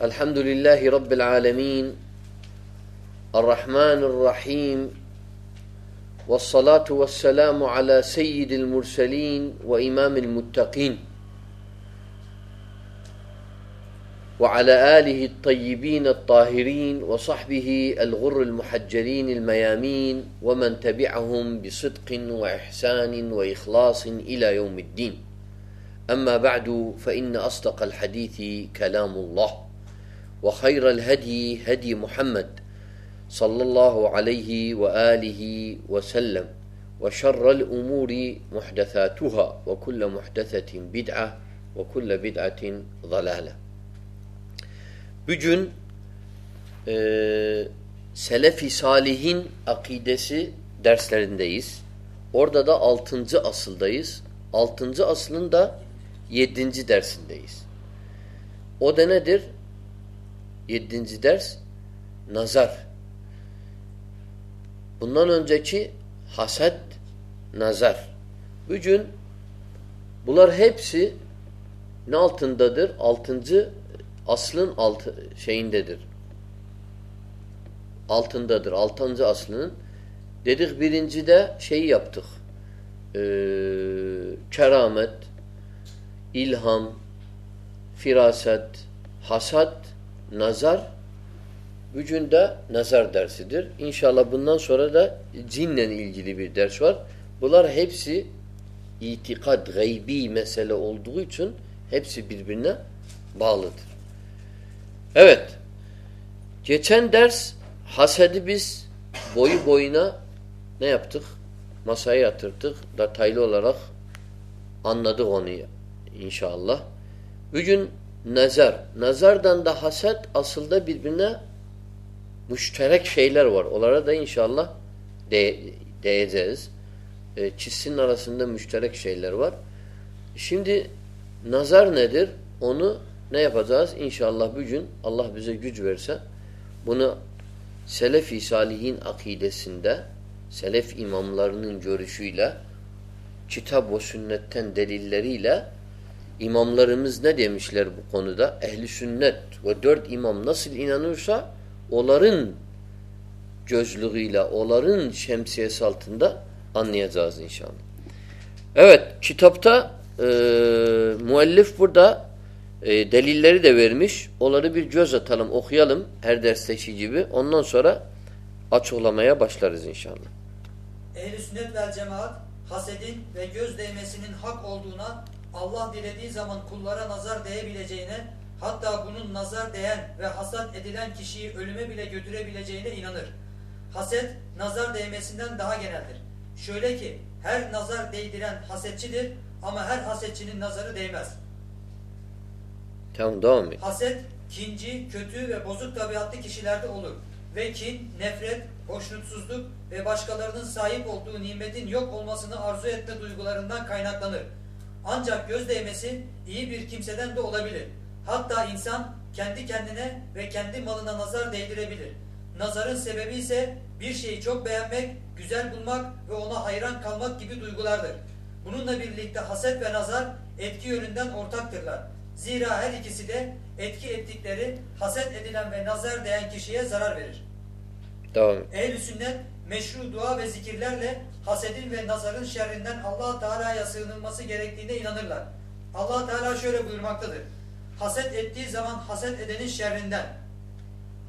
الحمد لله رب العالمين الرحمن الرحيم والصلاة والسلام على سيد المرسلين وإمام المتقين وعلى آله الطيبين الطاهرين وصحبه الغر المحجرين الميامين ومن تبعهم بصدق وإحسان وإخلاص إلى يوم الدين أما بعد فإن أصدق الحديث كلام الله وخير الهدي هدي محمد صلى الله عليه وآله وسلم وشر الأمور محدثاتها وكل محدثة بدعة صلی اللہ علیہ و علیح وی محدت ونجن سلفی سال عقید اور التھنز اصل دئیس الطنز dersindeyiz. O da nedir? نظر زیا ح حسط نظر بجن بلر حفصہ التن ددر ال شیین ددر الدر الطن زین شی افطرت الہم فراثت حسط نظر دا نظار درس ان شاء اللہ مسائی ان شاء اللہ نظر نظر دند اصل دہنا مشترک شیلر و دا اِنشاء اللہ مشترک شیلر وار سند نظار ندر اونی نئے فاز انہوں اللہ سیلفی سالحین عقیدہ سندہ سیلف امام لرن جو رشوئی چیتھا بوسن دلیل امام لارش لربہ امام نسل اولار دلی لرد اولاربر جوزتم اوکھم ایر درشیب اوناسور اچھ المیا Bachal Allah dilediği zaman kullara nazar değebileceğine hatta bunun nazar değen ve hasat edilen kişiyi ölüme bile götürebileceğine inanır. Haset nazar değmesinden daha geneldir. Şöyle ki her nazar değdiren hasetçidir ama her hasetçinin nazarı değmez. Tamam devam et. Haset kinci, kötü ve bozuk tabiatlı kişilerde olur. Ve kin, nefret, hoşnutsuzluk ve başkalarının sahip olduğu nimetin yok olmasını arzu etme duygularından kaynaklanır. Ancak göz değmesi iyi bir kimseden de olabilir. Hatta insan kendi kendine ve kendi malına nazar değdirebilir. Nazarın sebebi ise bir şeyi çok beğenmek, güzel bulmak ve ona hayran kalmak gibi duygulardır. Bununla birlikte haset ve nazar etki yönünden ortaktırlar. Zira her ikisi de etki ettikleri haset edilen ve nazar değen kişiye zarar verir. Tamam. Ehl-i sünnet meşru dua ve zikirlerle hasedin ve nazarın şerrinden Allah-u Teala'ya sığınılması gerektiğine inanırlar. allah Teala şöyle buyurmaktadır. Haset ettiği zaman haset edenin şerrinden.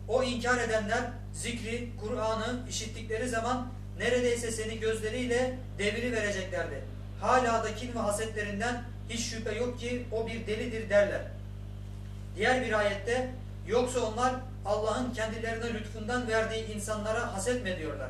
O inkar edenler zikri, Kur'an'ı işittikleri zaman neredeyse seni gözleriyle devri vereceklerdi. Hala da kin ve hasetlerinden hiç şüphe yok ki o bir delidir derler. Diğer bir ayette yoksa onlar Allah'ın kendilerine lütfundan verdiği insanlara haset mi diyorlar?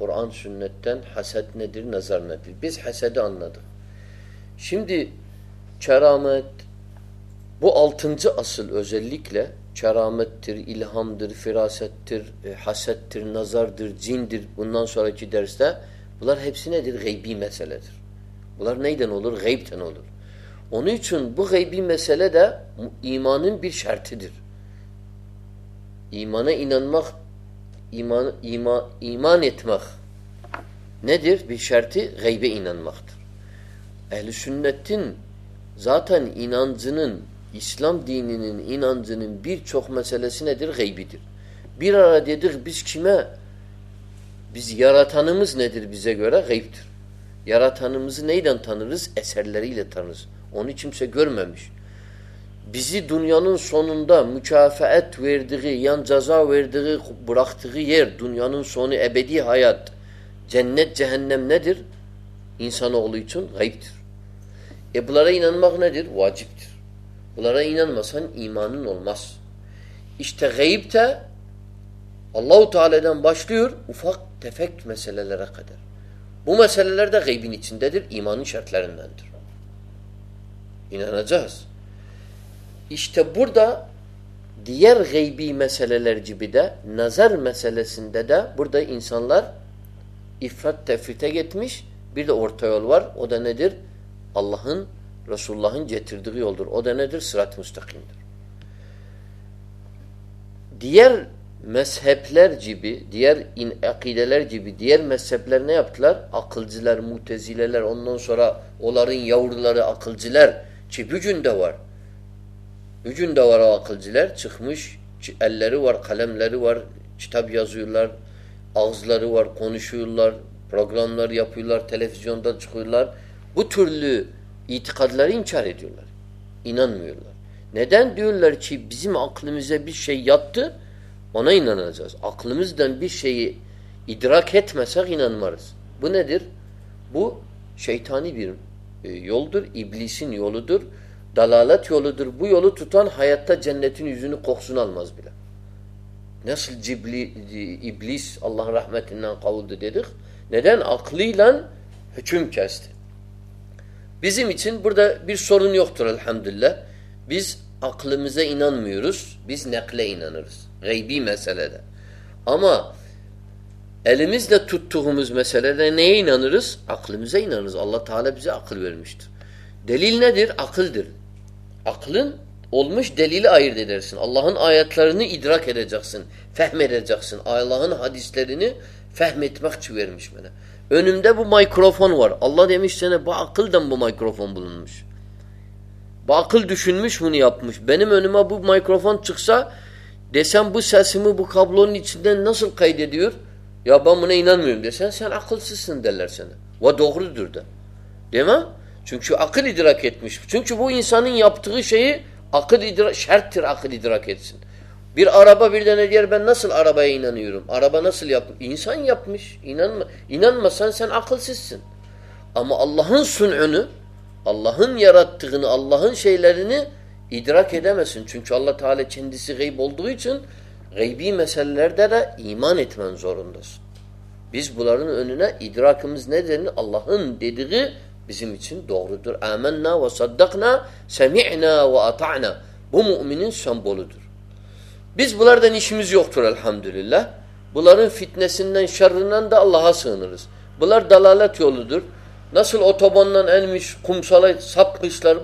حسر ندر چصلے نظر در جیندر غیبر ایمانہ ایمانت مخ نشارتھی گئی انختر اہل زاتھن ایان زنن اسلام دین ایوکھ میدر گئی بترا بیمہ یارات ندر بیارا تھانز نئی دان thorns ایسلری lance اونی چھم سے گرما مش بزی دنیان سونچا ویردگی برا سوندی حیات ندر انسان غببل واجب ایمانس غیب تھے اللہ تعالیور نظار اداندیر رسول دکڑ مجھا عقل زیل چھمش اور خلم لیرو اور چھتابیا کونسو اللہ ٹیلی بترمجینا دئی تھاندر ابلی سنتر داللہدہ دیر آخل در عقل آل موسٹ دلی آیت در سن اللہ آیت لڑنے ادراک فہ می ری جکس علی حادیث لڑنے فہم چورے اونم دہ بہ مائیکروفون اللہ دقل دم بہ مائکرو فون بولش بہ اقل دشنم اوپ مائکرو فون چکسا دسمبہ بابل نسل قید یا با منہ سن اخل سر سات چونکہ اخر ادراک چونکہ شاہی اخر ادرا شرتھر ادراکہ نسل عربہ نسل سنل سن اللہ سن اون اللہ یار اللہ شاہ ادرا سن چونکہ اللہ تعالی چھندی بولدو سن غیبی ایمان زور بیس بلر نا ادراک اللہ دور احمن سمبول بیس بلر دشمن الحمد للہ بلرس اللہ دلالہ نسل اوبن دلالہ ندی سال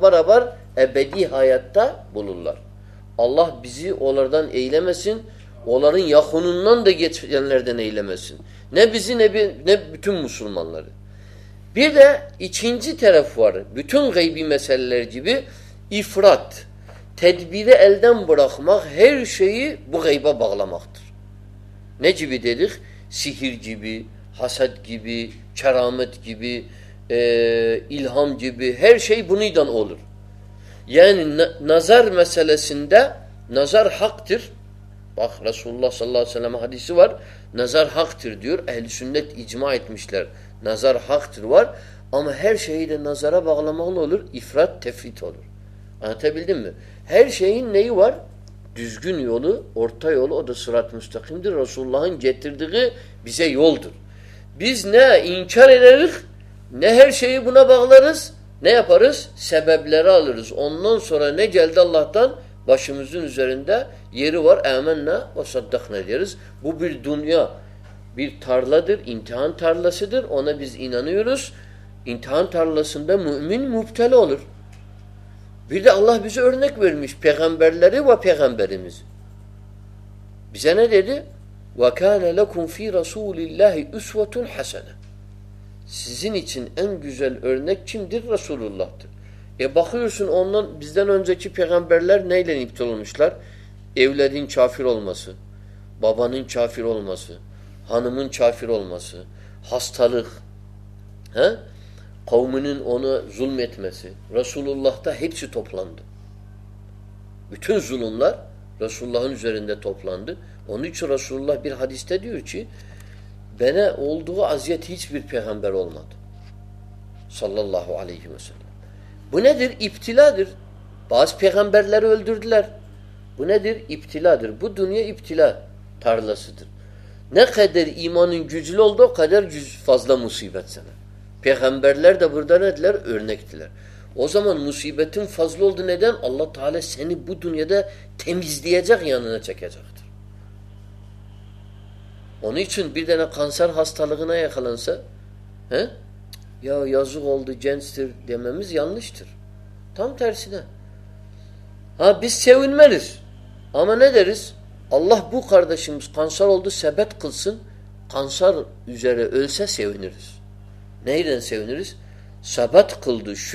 برابر اییات بول اولر دن ایم سن اوار یاخنگلر دن نی نٹ مسلمانجی تیرافوار گئی مسلفر الدم بڑا ہیر شی ب گئی بغلامختر نی جی دیکھ سہ جیوی حسد گیب شرہمت گلہم جیب ہیر شی بنی دان اولر یعنی نظر نظر حق رسول ن پارسبا رن سر جیل وجہ دا یوار ایمان دکھنا دیرس بو دیادردرسار موبائل ارنمی برما دے دے ونو خونف رسول اللہ پھیغمیر اول شاہ پھرول مس بابان چاہ فرول مسہ ہنوم پھرول مسہ ہستا رخمین ظول مسے رسول اللہ تا ہوپلاند بھنظ لار رسول اللہ زیرہ ٹوپلاندہ اونچا رسول اللہ بر حادثی صلی اللہ علیہ در ابتلا ادھر بعض پھیمل در ابتلا بد دنیا نیمان ججل خدر فضلہ مصیبت پھیان برل نلیر مصیبت اللہ ہسطلرس نا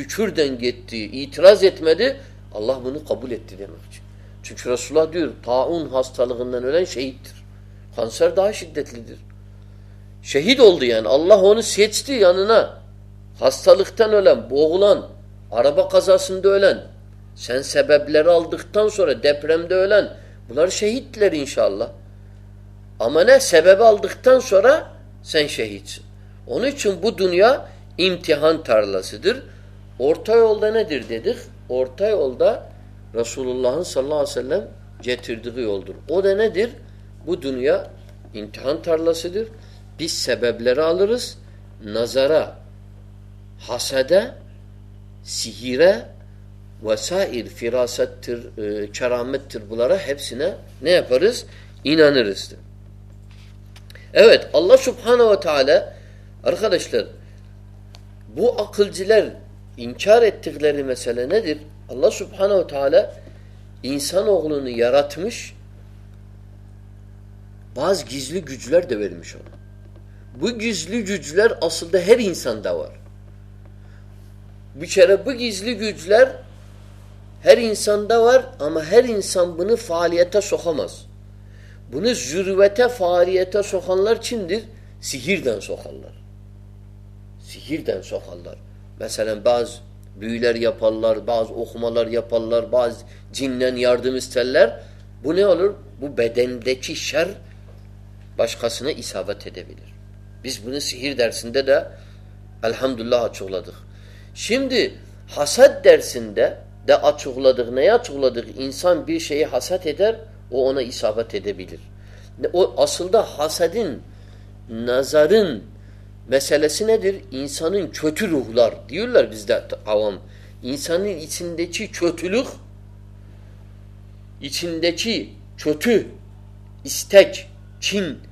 چور دیں کبولی شہیدان بوگل شہیدان رسول اللہ جی تردی نا دیر Bu dünya imtihan tarlasıdır. Biz sebepleri alırız. Nazara, hasede, sihire, vesair, firasettir, e, keramettir bunlara hepsine ne yaparız? İnanırız. Evet, Allah subhanehu ve teala arkadaşlar bu akılcılar inkar ettikleri mesele nedir? Allah subhanehu ve teala insanoğlunu yaratmış ve بس گزل گجل دے سر بزل ججل انسان دور بچارے بزل گجل ہر انسان دور ہمر انسان بن فالیاتہ سخم بروت فالیتہ سخل سہر دخل سہر در من بریا باز اوکھ ملر یا پلر بن یار دس چل بن دچی شر درسی الحمد اللہ دنسان دن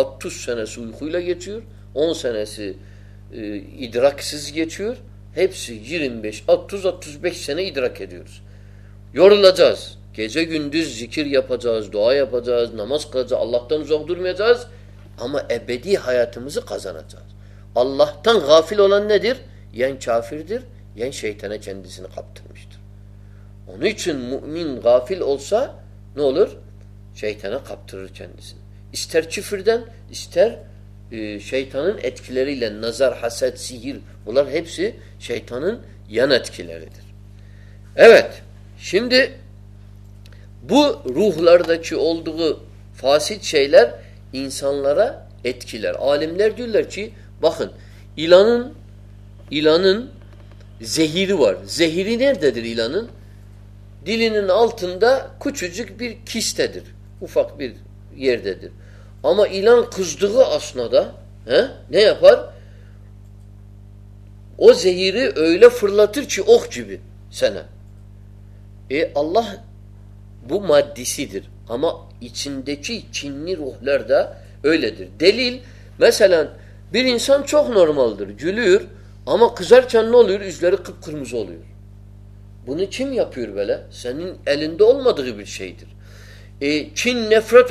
اتھس سنسلہ او سنس ادراک اوسھس اوسھ سنہ ادراک الجاز ذکر دعا نماز اللہ تن زبد الزاذ ہمہ ابدی حیات خزان اللہ تن غافل یعنی چافر در یہ شیتھینہ چند سنتر ان غافل اوسا نولر شیتینہ خفتر چند سن اشتر پھر دستر شاہیان اعت خلر نظر حسد سہر اولر حفصے شاہیان شند بوح لڑ دول فاسط شیلر انسان لڑا اط خیلر عالم لڑ لڑی بخند عیلان عیلان ظہیرور ظہیر الیلین االتھن دہ کھچبر کھیش تدر افقبیر یار ددر ہمہ عبرا اے اللہ ہمہ چینل چوکھ نورمل ہمہ چنہ نفرت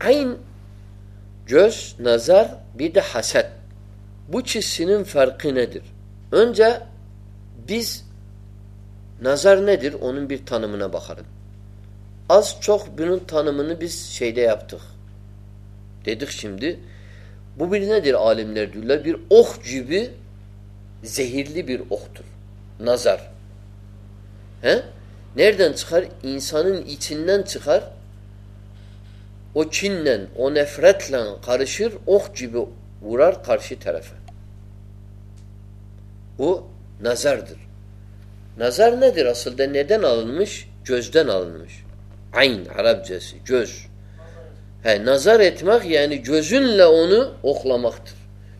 نظار سنم فرق ندر این جا بی نظار ندر انہ بخارم دبی ندیر عالم نیر اخبی زہیرلی بیر نذار انسان نظر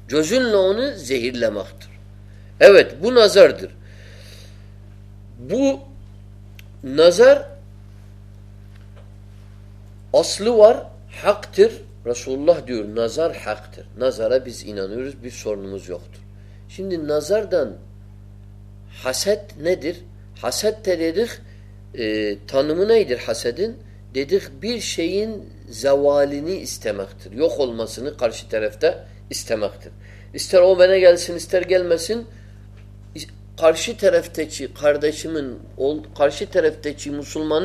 جزون ذہید بو نظر در بو نظر اصل حک تر رسول اللہ دور نظار حق تر نظارہ بس اینانس سوروختر سندی نظار دست ندر حسد تید نید حسد دی شعین زوالینی استمخت یوقول مارش طرف تہ اسمختر استر اوبینہ غلصن اسیل مہ سرشی طرف تھی خرد قارشی طرف تھی مسلمان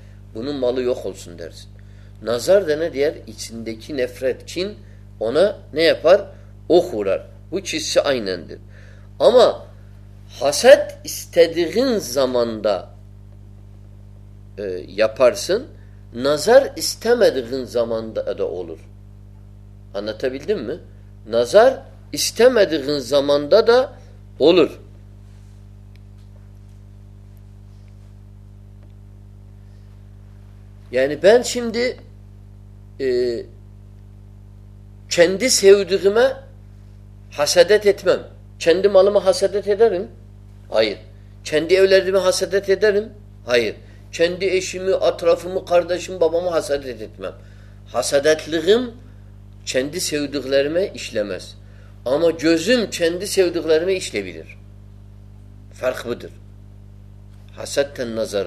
نظر دیکھنے سنگنڈا نتھ نذر اسٹم ایماندا داور یعنی بہت چھند سو دہ ہسادم چھند مطلب رم ہائر چھندے ایو لے ماسدار ہائر چھندمسم بابا مسادم چھند سو دکھ لے میلسما جزم چھند سو دکھ لے اسلر فرق بدر نظر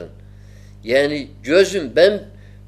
یعنی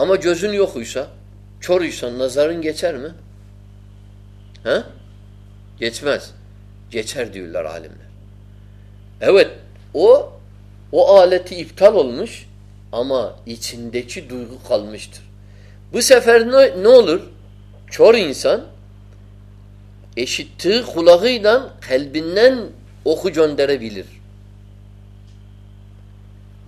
آم جز اخر نظار بولنس آما چین دے چی دوست بول چورسن اسے بلر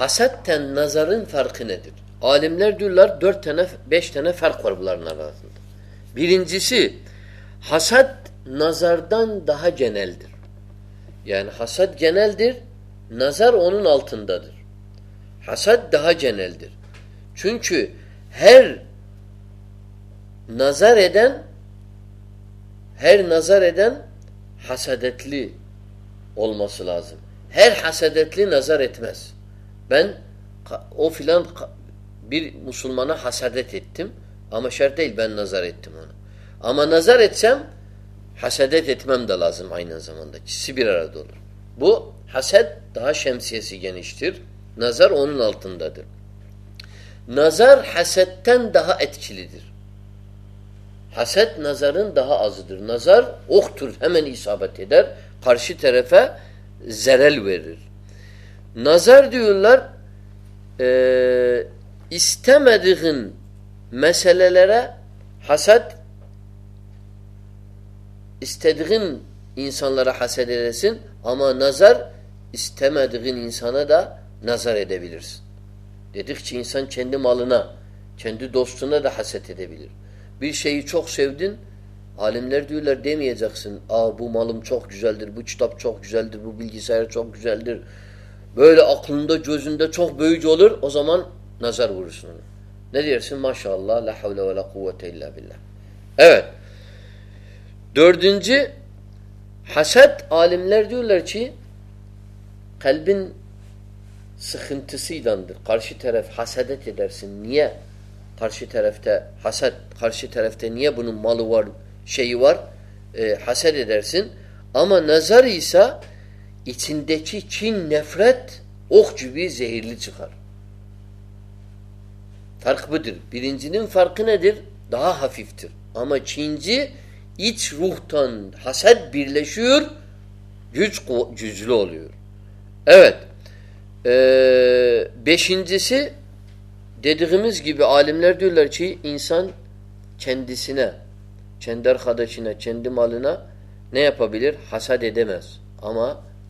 حسد تن نظر فرق ندر عالم لڑشنہ فرق حسد نظر دن دہ جینل در یعنی حسد جینل در نظر اون الر حسد دہ جنیل در چنچ ہر نظر ہر نظر ادین حسد عتل علومہ العظم ہیر حسد نظر اتنس انہ حستم شرطین نظر امہ نظر حسد نظر نظر حست حس نظر نظر خرشر نظر در اس حسد حسد ہما نظر استمینہ دا نظر مولانا چھیند دوست حسد چوک سو دن عالم لر درم یہ بھو مالو چوک جلد بجت چوک جلدی چوک böyle aklında gözünde çok büyücü olur o zaman nazar vurursun ona. Ne dersin? Maşallah. La havle ve la kuvvete illa billah. Evet. Dördüncü haset alimler diyorlar ki kalbin sıkıntısıydandır. Karşı taraf hasedet edersin. Niye? Karşı tarafta haset, karşı tarafta niye bunun malı var, şeyi var? E, haset edersin. Ama nazar ise یہ چھ دھی چن نفرت اوکھ چبی زہیر فرق بہ د فرق نا حفت تر ہما چھین روح حسد عالم لڑ لڑی انسان چند نرخا دہ چند معلنہ نیا دمس ہما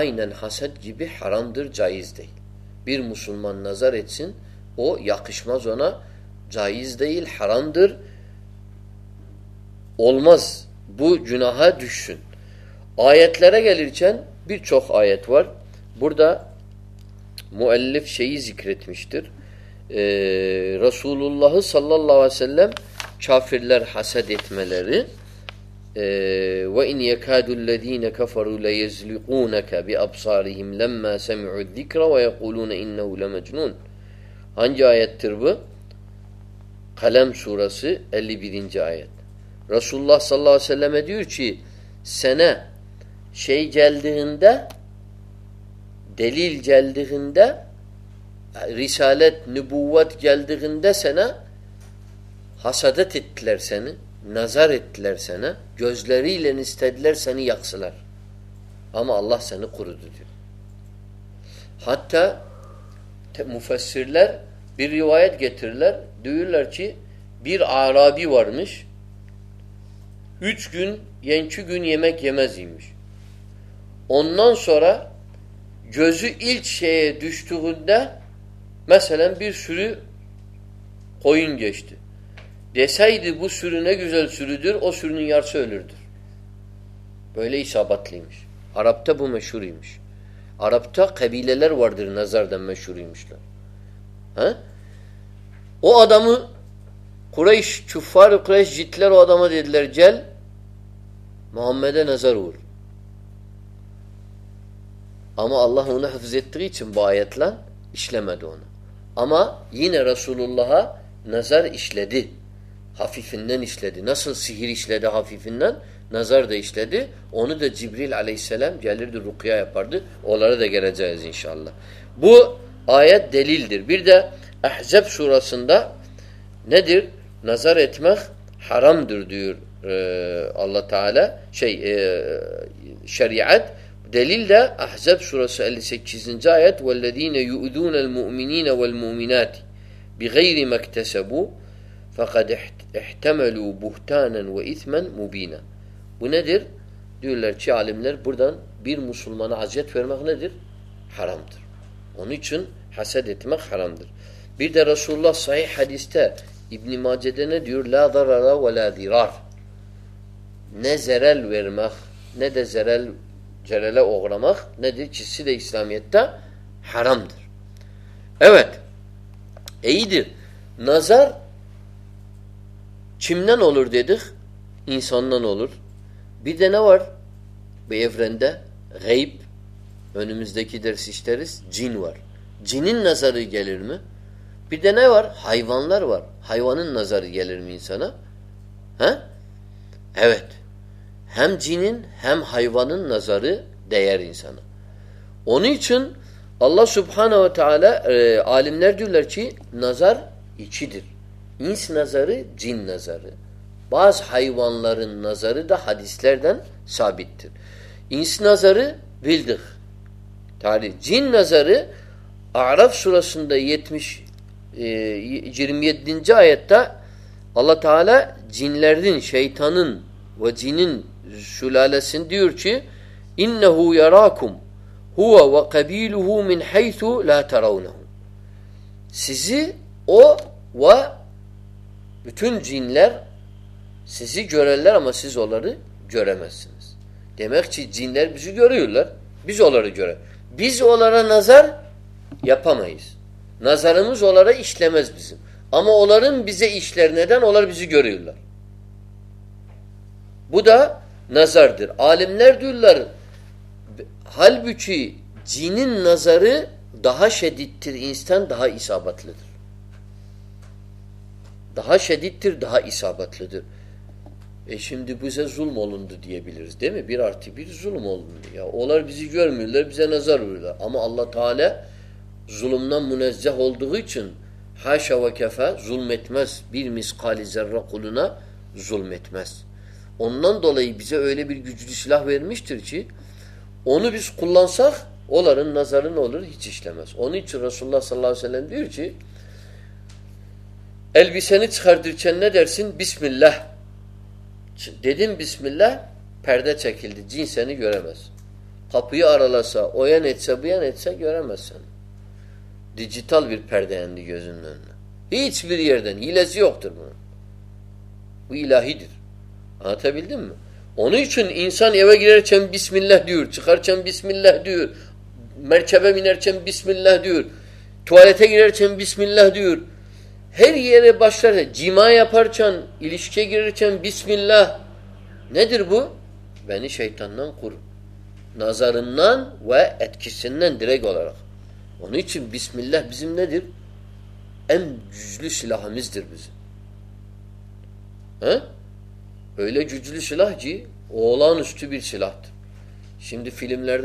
آئین حسد یہ بہ حرم در جائزدہ برمسلمان نظر سن او یاقشمہ زونہ جائزدی حرام درماز بو جناہ آیت لیرہ چند برچوکھ آیت و بردا می ذکرت مشتر رسول اللہ صلی اللّہ علمر حسد وَإِنْ يَكَادُ الَّذ۪ينَ كَفَرُوا لَيَزْلِقُونَكَ بِأَبْصَارِهِمْ لَمَّا سَمِعُوا الذِّكْرَ وَيَقُولُونَ اِنَّهُ لَمَجْنُونَ Hangi ayettir bu? Kalem Suresi 51. ayet. Resulullah sallallahu aleyhi ve selleme diyor ki sene şey geldiğinde delil geldiğinde risalet, nübuvvet geldiğinde sana hasadet ettiler seni. نظار سر سنی یکسل احم اللہ سن خرد ہتھیلر بیر روایت گیترلر درچی بیر عرابی وش گین گیمہ کمہ زم اون سورا جزو ایچتہ میں سل بیر سر کون جشت جل محمد نظر اللہ حفظ رسول اللہ نظر دید حافی حافی نظر دہ احزب سورسین fakat ihtemelu buhtanen ve ithmen mubina. Bu nedir? Diyorlar ki alimler buradan bir Müslümana aziyet vermek nedir? Haramdır. Onun için haset etmek haramdır. Bir de Resulullah sahih hadiste İbn-i Mace'de ne diyor? La zarara ve la zirar. Ne zerel vermek, ne de zerel celale uğramak nedir? Cissi de İslamiyet'te haramdır. Evet. İyidir. Nazar چمنہ اولور دید اہل be دین اوور بے فریندہ غیبس در سسٹرس جینور جین نظارم بی دین اور حیوان حیوان نظارم ہیم جین حیوان نظار دہ اونی چھ اللہ سب خانہ عالم نرڈی نظار یہ د نظر جین نظار باز نابط اِنس نظر جین نظر عربی اللہ تعالی جیندم و قبیل او و جینل سی جل اما سول جورم سز تما چی جنوری الور اولار نظار یا پہ نظارہ اشل اما اول بز اشل اولر بجور الدھا نظار دل عالم حل بچی جین نظر دہا شدید دہائی شہداسم دولر ظلم رسول ایل بی سر چن درسی دے دیم بیس ملدا چیک کھیلدی جینس نے گرم بیس منلہ ہسٹر جیما پر نظارے ججل فیلر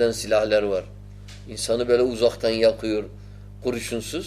دن سب ازاک تاشن سوز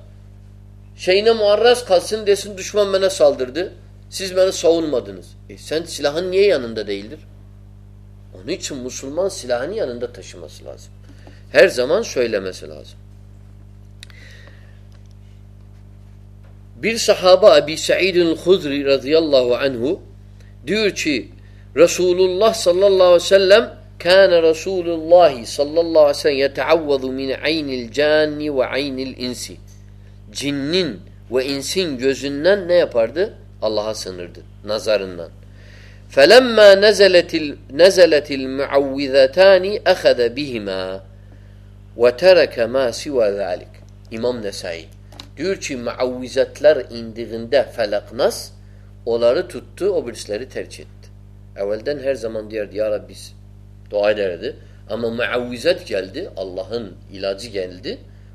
شینم اور بیر صحابہ رضی اللہ رسول اللہ cinnin ve insin gözünden ne yapardı? Allah'a sınırdı nazarından. Felemma nazalatil nazalatil muavvizatani akhadha bihima ve taraka ma siwa zalik. İmam Nesai diyor ki muavvizatlar indiğinde felak nas onları tuttu, o birisleri tercih etti. Evvelden her zaman derdi ya Rabbi dua ederdi. Ama muavvizat geldi, Allah'ın ilacı geldi.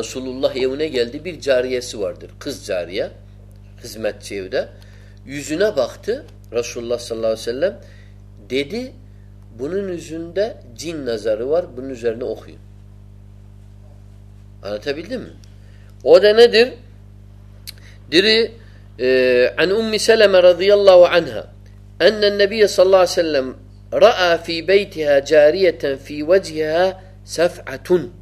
رسول اللہ گیا خزما چوزونا بخت رسول سلسل دے دے بنوں نوجوا جن نظار بن جاتا ادا ندر در اما روای صلاحما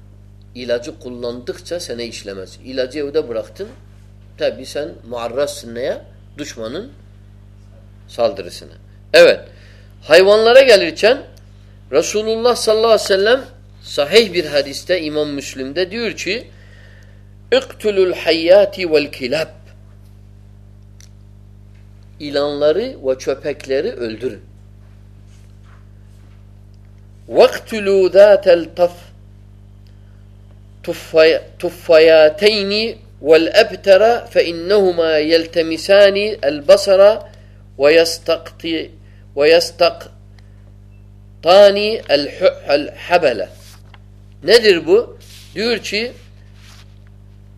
ilacı kullandıkça sana işlemez. İlacı evde bıraktın. Tabi sen muarrazsın neye? Düşmanın saldırısına. Evet. Hayvanlara gelirken Resulullah sallallahu aleyhi ve sellem sahih bir hadiste İmam Müslim'de diyor ki اِقْتُلُ الْحَيَّاتِ kilab, İlanları ve çöpekleri öldürün. وَقْتُلُوا ذَاتَ الْتَفْرِ tufayateyni vel ebtera fe innehuma yeltemisani el basara ve yastakti ve yastaktani el hebele nedir bu? diyor ki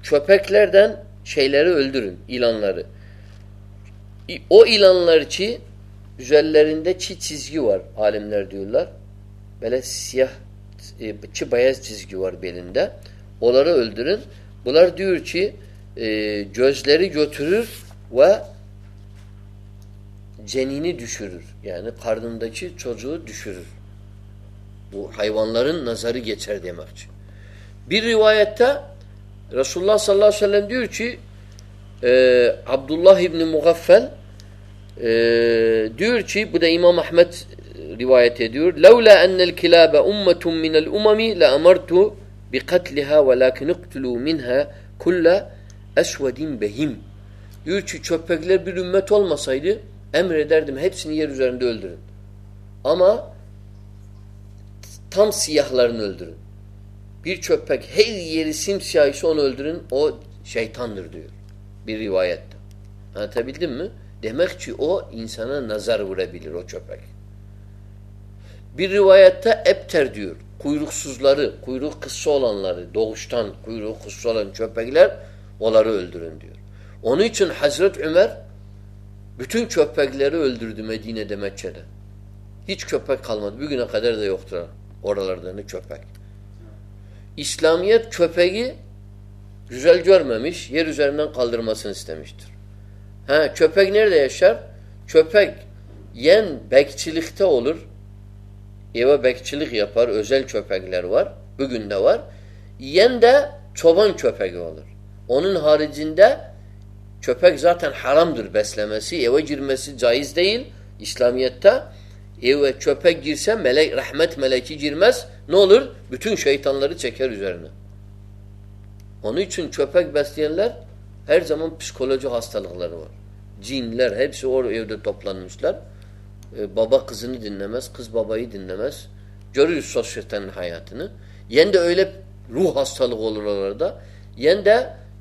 köpeklerden şeyleri öldürün ilanları o ilanlar ki üzerlerinde çi çizgi var alimler diyorlar böyle siyah çi bayaz çizgi var belinde بولر بولر دوری نظر be روایتہ رسول اللہ صن عبد اللہ مغفل دوری بمام محمد روایت بکھت والنہا کھلا بہم یہ چوپکرکری سوندرہ نظارتر کُرخ سول دوان چھگل ونچن حضرت عمر بتھن چھپے گروہ یہ چھپکر چوپیک اسلامیہ چھپی رمش یہاں کلدر ہاں چھپیک سر چھپ یا بیک چلکت Eve bekçilik yapar. Özel köpekler var. Bugün de var. Yiyen de çoban köpeği olur. Onun haricinde köpek zaten haramdır beslemesi. Eve girmesi caiz değil. İslamiyet'te eve köpek girse melek, rahmet meleki girmez. Ne olur? Bütün şeytanları çeker üzerine. Onun için köpek besleyenler her zaman psikoloji hastalıkları var. Cinler hepsi o evde toplanmışlar. بابا کسن دنس کس بابا دنمس ضروری سستا حیات نئی روح hostel یعنی دے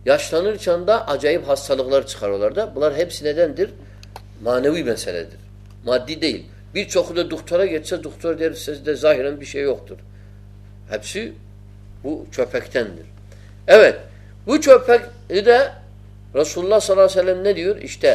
یا چند چندہ عجائب ہاستالپس نا دند مان سر ما دیل بی چوک دختر در ساشائی ہب سی وہ چوپیک چند او چوپیک یہ رسول اللہ صلی اللہ وسلم نیور اشتہ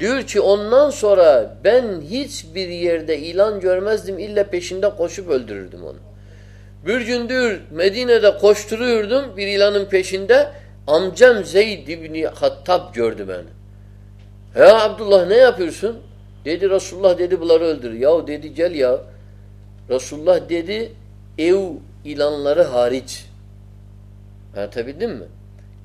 پشنڈ عبد اللہ نہیں پھر سن رسول رسول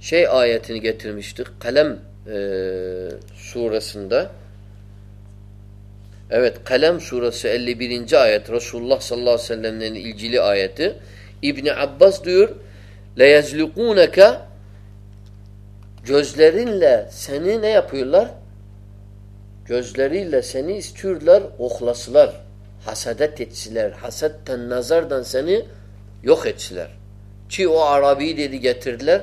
şey ayetini getirmiştik kalem e, suresinde evet kalem suresi 51. ayet Resulullah sallallahu aleyhi ve sellem'in ilgili ayeti İbni Abbas diyor leyezlikûneke gözlerinle seni ne yapıyorlar? gözleriyle seni istiyorlar oklasılar hasadet etsiler hasetten nazardan seni yok etsiler ki o Arabi dedi getirdiler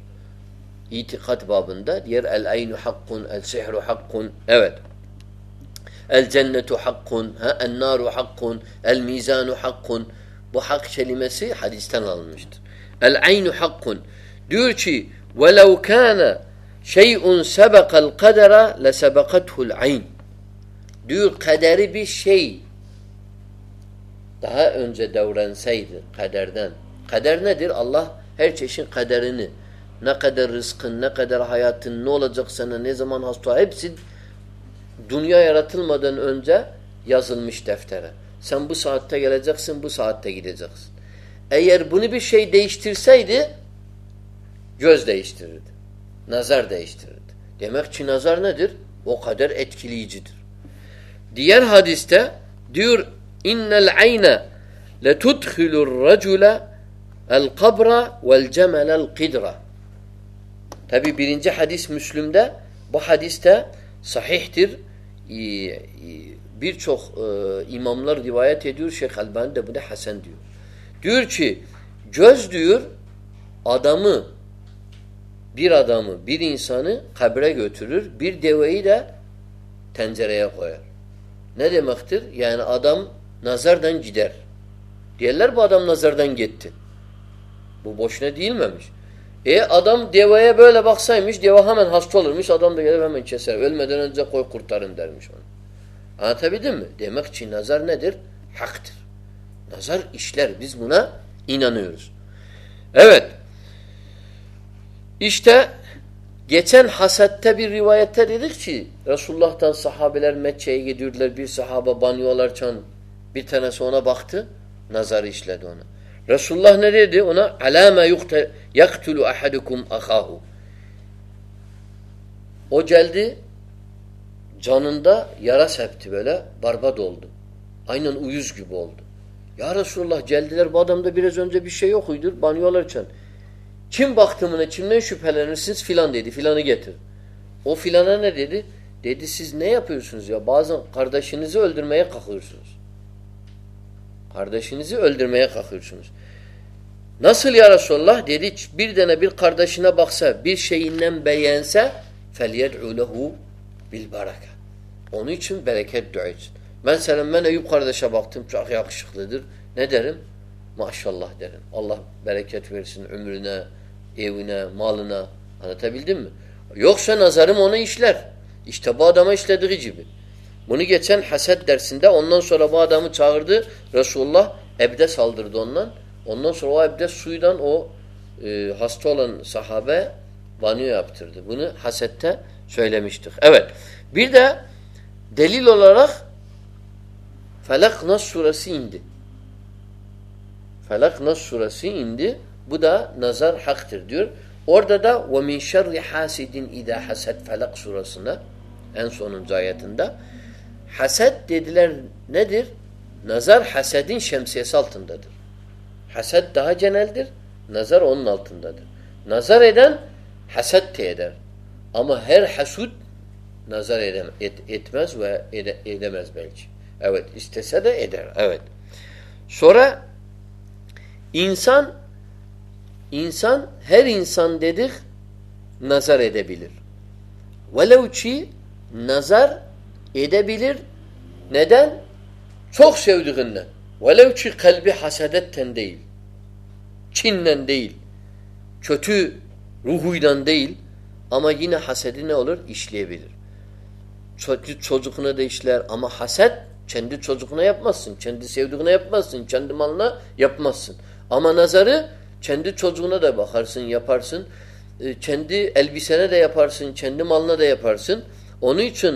یہ تھی خط بابند حقرو حقن النت و حقنارو حقن الزان و حقن بحق چل مسئلہ حادثیل اللہ ne kadar rızkın, ne kadar hayatın, ne olacak sana, ne zaman hasta, hepsi dünya yaratılmadan önce yazılmış deftere. Sen bu saatte geleceksin, bu saatte gideceksin. Eğer bunu bir şey değiştirseydi, göz değiştirirdi, nazar değiştirirdi. Demek ki nazar nedir? O kadar etkileyicidir. Diğer hadiste diyor, اِنَّ الْعَيْنَ لَتُدْخِلُ الرَّجُولَ الْقَبْرَ وَالْجَمَلَ الْقِدْرَ تبھی بیرین چاہ حادیس مسلم دا بہ حادیس دا شاہیر یہ ریوایت شیخ البانسن تور چی جسر ادم بیریسان خبر بیوئی دا تھریا مختیر یا نا ادم نظردن گیڈیر بہ ادم نظردن گیت بو بشنا دامس نظر ندر نظر اشل گنہ اشتہ یچین حسی رسول صاحبہ بانچنا سونہ بخت نظار اشل رس اللہ ریدہ او جلدی جانندہ یار صاحب برباد اینوز گی بولد یار جلدی چم بخت چمن شو پھیلانے سن فی الحی فیتھ او فلانہ سنیا سن باز کر مالنا یوکس نظر اسلیر اسلری Jio Bunu geçen haset dersinde ondan sonra bu adamı çağırdı. Resulullah ebde saldırdı ondan. Ondan sonra o ebde suyudan o e, hasta olan sahabe banyo yaptırdı. Bunu hasette söylemiştik. Evet. Bir de delil olarak Felak Nas suresi indi. Felak Nas suresi indi. Bu da nazar haktır diyor. Orada da وَمِنْ شَرِّ حَاسِدٍ اِذَا حَسَدْ فَلَقْ سُرَسِنَا En sonuncu ayetinde. حسد تردر نظر حسن شمسے ددر حسد دہ جن در نظر اون الظر اے دن حسد تے other امر حسود انسان دکھ نظر ولیوچی نظر ن سب چین داندے چتو روہ داندے آما ہاسر اسلے چتو سجوکھنا دے اسلے آما ہاسٹ سینڈت سجوکھنا سنڈے سوددہ چھنڈنا آما نا زارے چینڈ سجوکنا دیا پارسن سینڈ مالنا دیا پارسن انیچن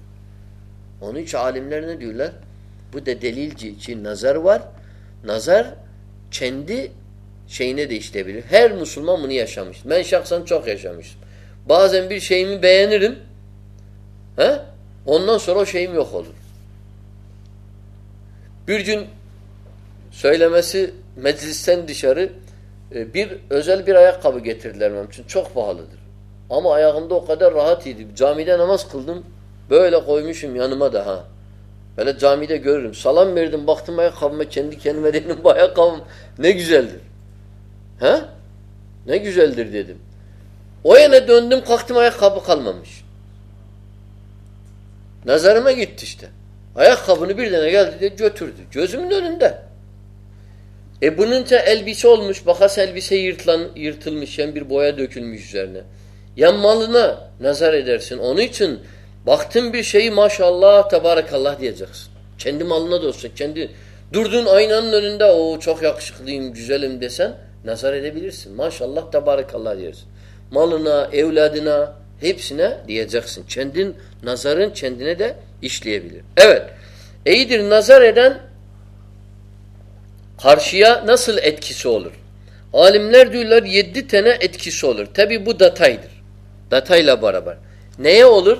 اونی چھالم لڑنے دلی جی چی نظر و نظر چند چین ہر مسلمان من ایشام شخص چوک ایشمس بہت امبیر شیم اونا سرو شیم و حالجن سیلم ایسے چوک بہال ہم آیا ہم دکھا دا راحت ہی جامعہ نماز کھل دم مدا ہاں جامع دہ گرو سلام میل وختمایا بیام نئی نئی در دے دم اویا نا دن دم کخت مایا خبہ خلما مش نظار ما یہ خبر دہ اے بھن سا ایل بی سوا سا سا مش بویا دچ یا مل نا نظارے در چن اونچا بختم بھی ماشاء اللہ تبارکس چند ملنا چند اندا دے سر ماشاء اللہ تبارا نظر نظر ہرشیا نسل اتل عالم سولر برابر نیا اولر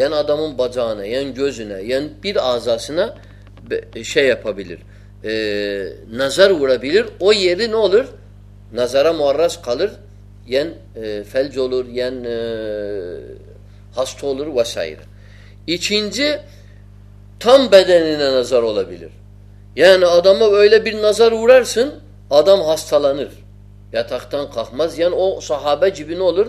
یعنی ادمم بذانہ یعنی جوزنہ یعنی پل آذا سنہ شیفہ بلر نظر ووڑہ بل او یہ نظارہ مرہ کلر یعنی پھل جولر یعنی ہستھول وسائر یہ چھین زم بدینہ نظار اولہ بلر یعنی ادمہ اولیبل نظر ووڑ ثن عدم ہستل ان تخت تن مز سا بجبی نولر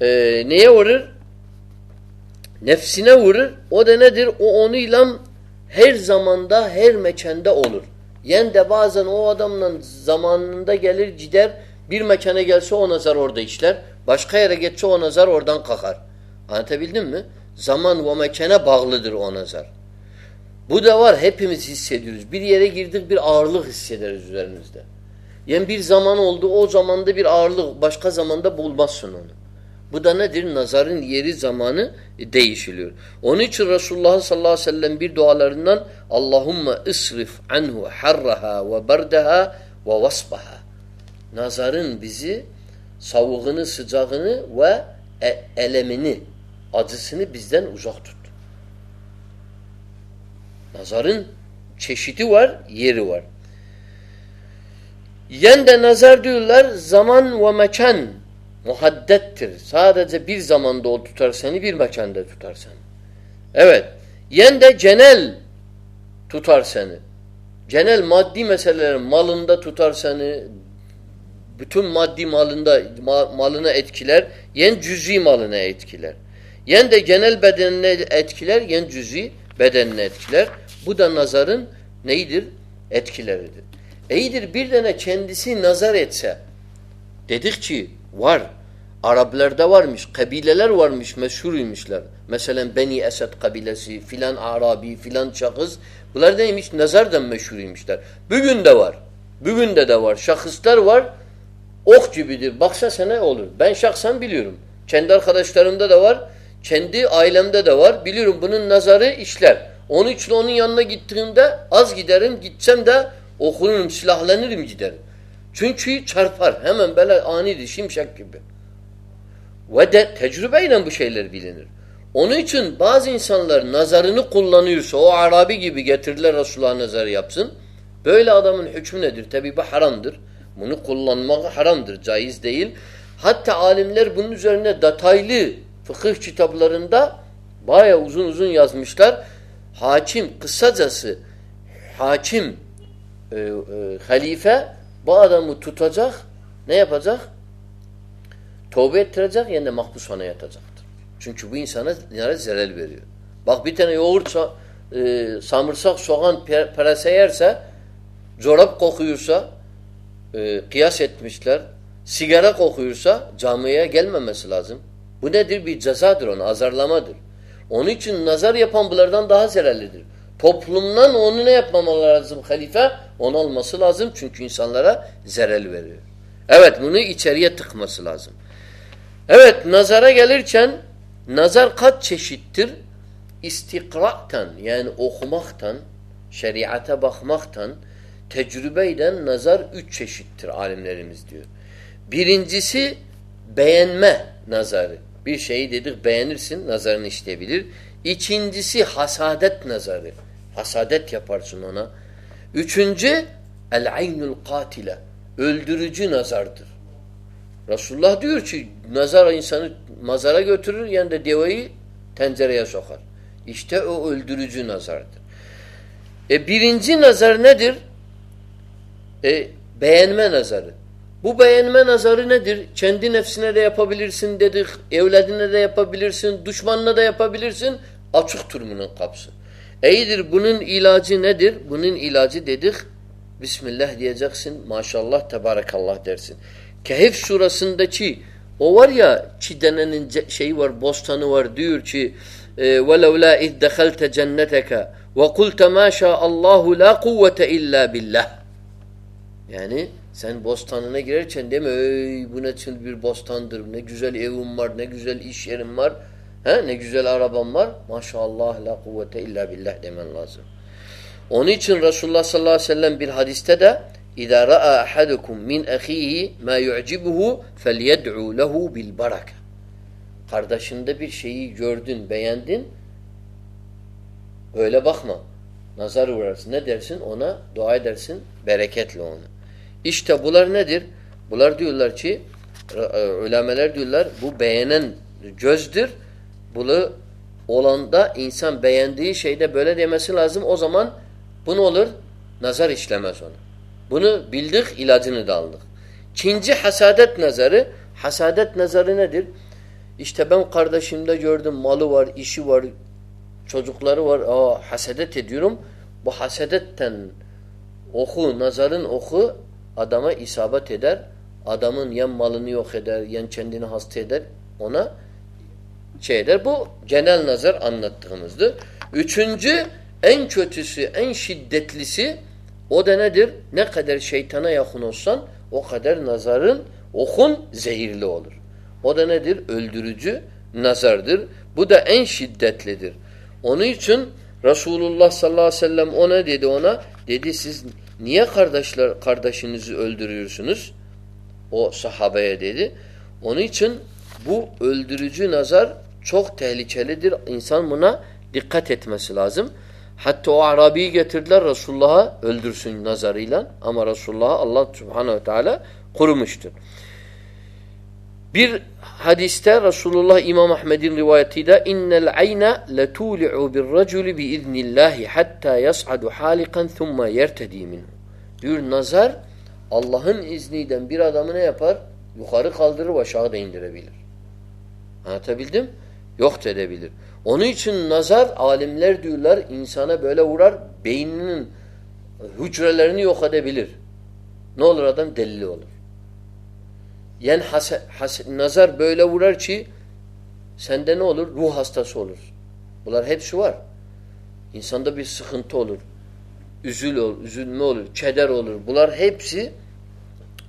نیا نف سنا ہو در اونی لم ہیر زماندہ ہر مچھان دہ اولر یعنی دب دم ن زماندہ جدر بیچانہ گیل سو نظر اردو جتر بشکا ارے گر سو نظار اردن کہار آتے زمانہ بھگ لو نظار بدھوارے گردر زمان اولد زمان دہ آر لوگ بشخا زمان دہ بول بہت سن بہت دل نظارن اونی چس اللہ ص اللہ و سلّم الم عصرف انہا و بردہ وسپا ہا نظار بز سو ساغن وزن نظارور یعنی در زمان و م محدت یو دینل سن جنل سنندہ یا عراب قبیل عرابی فلان شخص نظر شخص تر اوکھ بخش نظر بازر نظر حرمد حرمدہ یاز مشکار حاچم قسد حاچم خلیفہ بہ ادام محفوظ چونچوانسا زورب کخا کیات مسلر سگیرا کو خورسا جامع گیلما مسل ازم بنیادر آزار لاماد چن نظر یادرمنظم خلیفہ چون چین سالیہ نظارہ غلر چن نظر خط شر اس مخت مختن تجربہ نظر شرن دس نظار بین سن نظر نش دسادت نظار حسادت القاتر جی نظار در راسولہ نئے مزار بو بینما نظار ندیر چین دنسی دے افاسی ندی دشمان ناداً ابسر بنن بننجی Kehif surasındaki o var ya çi denenin şeyi var bostanı var diyor ki ve lev la iz dekhalte cenneteke ve kulte ma Allahu la kuvvete illa billah yani sen bostanına girerken deme öy bu ne için bir bostandır ne güzel evim var ne güzel iş yerim var he, ne güzel arabam var maşallah la kuvvete illa billah demen lazım onun için Resulullah sallallahu aleyhi ve sellem bir hadiste de ادارہ نظارہ blur ندر blur دل در بیندر اینسان بین دینیم اوزمان بنر نظار اِسل بن بل دکھ علاج نالنک چھین جسادت نظار حسادت نظار در اشتبہ کردہ شندہ your ملوشور چوض و حستتھیم بہ حستت اوکھ نظارن اوخہ ادامہ اسابابہ تھیدر ادامن یا ملونی در یا چند تھی در ایدر بہ جنل نظر انتھ یہ چھن جس این دتل اوینہ در ندر شیتھانہ یخن او قدر نظار ادین نظار در بین اون چن رسول اللہ صنع دید او سہابیا اون چھ بہل رجو نظار چوکھ تھیل در انسان منہ دقت Hatta o Arabi'yi getirdiler Resulullah'a öldürsün nazarıyla. Ama Resulullah'a Allah subhanehu ve teala kurumuştur. Bir hadiste Resulullah İmam Ahmed'in rivayeti de اِنَّ الْعَيْنَ لَتُولِعُ بِالرَّجُلِ بِاِذْنِ اللّٰهِ حَتَّى يَسْعَدُ حَالِقًا ثُمَّ يَرْتَد۪ي مِنْهُ bir nazar Allah'ın izniyle bir adamı ne yapar? Yukarı kaldırır ve aşağı da indirebilir. Anlatabildim? Yok edebilir. De ان نظر عالم لیر دولر اہ بول وڈر خدے blur نولرت یعنی نظر بولو وڈر چی سندر روحسہ سولر بلر حپ سر وسان دب سکھن تولر زل نول چیدر حب سی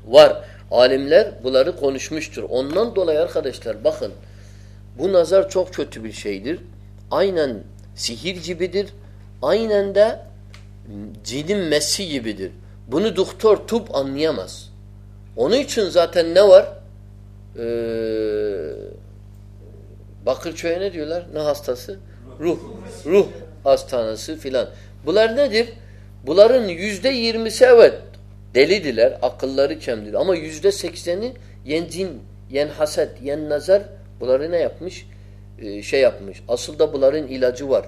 و عالم لیر بلر قونش مشتر اون خدشتر بخند بھ نظر چوک چوتھی شہید آئی نند سہیر جبدر آئی نند میسی بن دکھ ام نیمس ان بقرچہ نہ کلر چمد اما اس دے سیکن یعنی حسد یعنی نظر بولارے نئیمس اصل دا بولارنار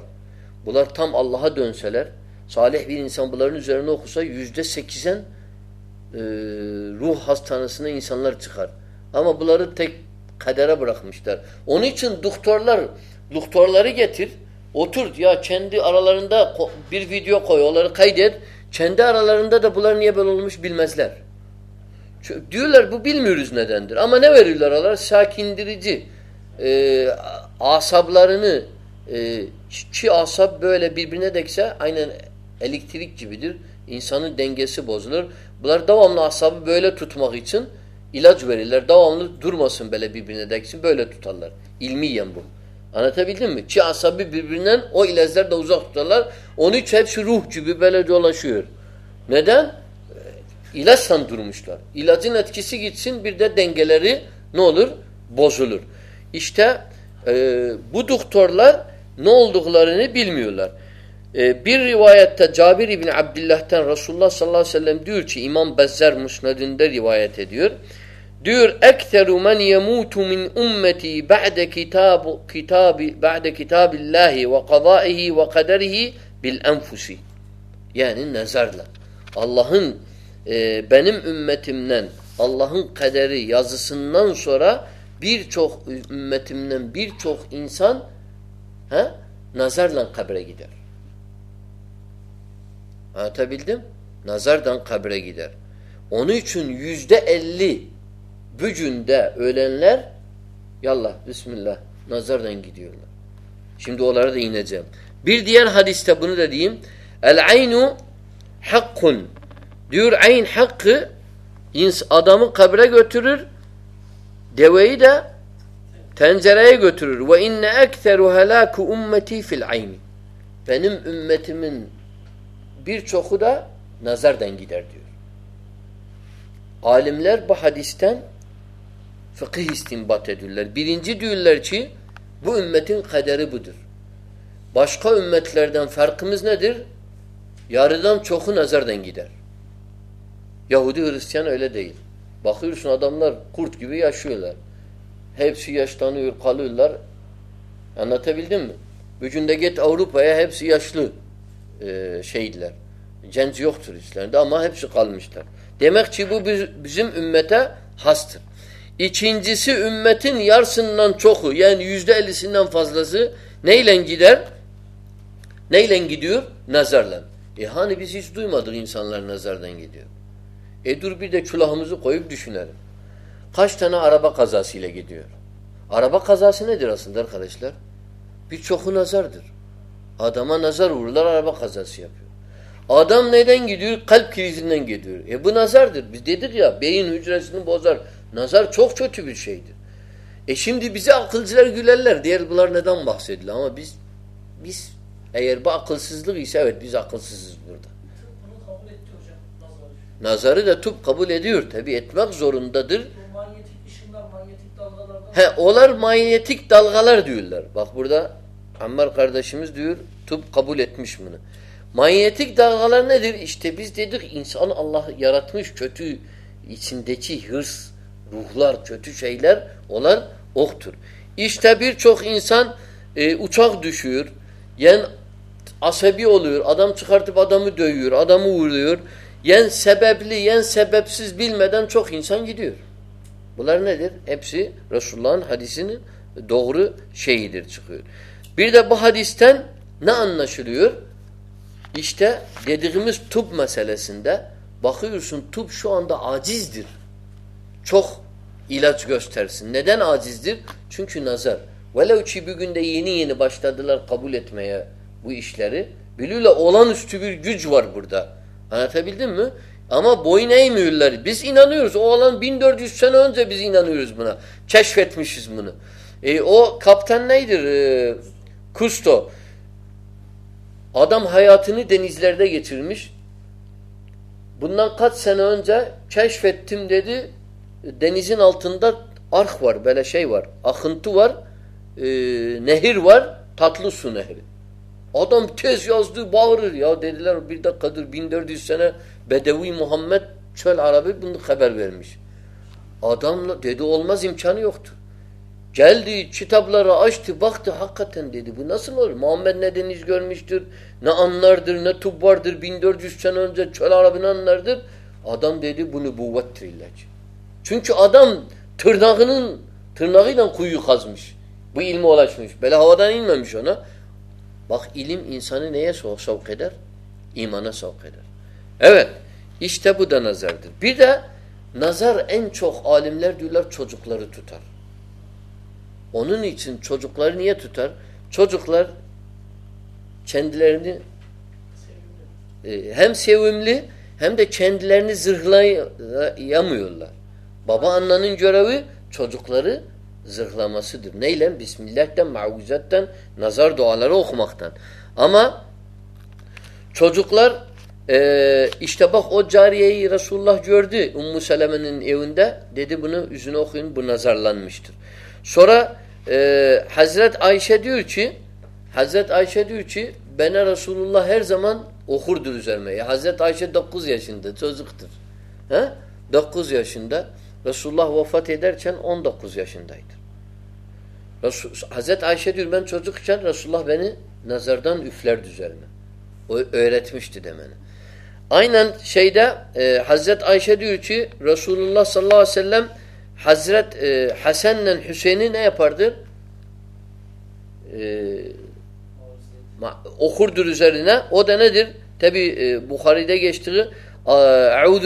بولر تھام اللہ بولار لڑا بولارا بڑھ مشار اتور دیا چین لار چین لردا بلر نیا مجھ لر میرا نیا آسابلات دینگیا سے بزل بلو آمل ٹھتما گیٹسن درماسن دیکھ سکن بیلمی ایمبو ارتھاسا دوزار لرنی چاہ رولا سویرا یہ سن در مسجد گیت سنگل نزل بخل رسول اللہ اللہ اللہ یذ سن سورا نظردھان خبر گیٹر نظار دن دین بس نظر نظر عالم لر بہادن بشخوت فرق مز ندر یار دم چوکھ نظر دنگی در یہودی ارستان دئیل باقی بشوان یہ چینجن یار سن چوکھ یا نئی لینگی در نئی لینگی نظر لر یہ ہان بو مادری انسان لر نظر لینگی یہ تو پہ چھولا ہمارا خاص تھانا آرابا کھاسی گیٹا کھا جاسے کھلائیسل نظار در ادام نذر ارلار گیڈ کال نائگی در اے بھو نظارے بزار نظار چوک چو چھ ایسی آخل سے نظارے چوکھ انسان اچھا یعنی آدمار چوکس رسول شہید نا شرد مسالے باقی در چوکھان در چون چھ نظر وی گندہ قبولیتہ گرس بُناکم دے دیجن سے اوتم ٹھیس بابر بندرہ محمد چھل عرب خبر گیرمسما یوختہ جلدی چبل اشت وقت حقت دی محمد نشمش نرد نہ تھردر بنندر ادم دے دے بہ بو وت لچھ ادم تھر ناگن تھر ناکی ناسمس بہ مو لچھے نیا ٹوٹار چھج ہم بابا انجوکل ذخلامہ سد نئیم بسم اللہ معاذ نظر دعالر اوکھ مختن اما چھز لر اشتبق او جاری رسول ب نظر لہ مشتر سور حضرت عائشہ حضرت عائش دینا رسول اللہ زمان اوخر حضرت عائشہ یاشندہ ضشندہ رسول حضرت حضرت رسول حضرت حسین بخاری اعوذ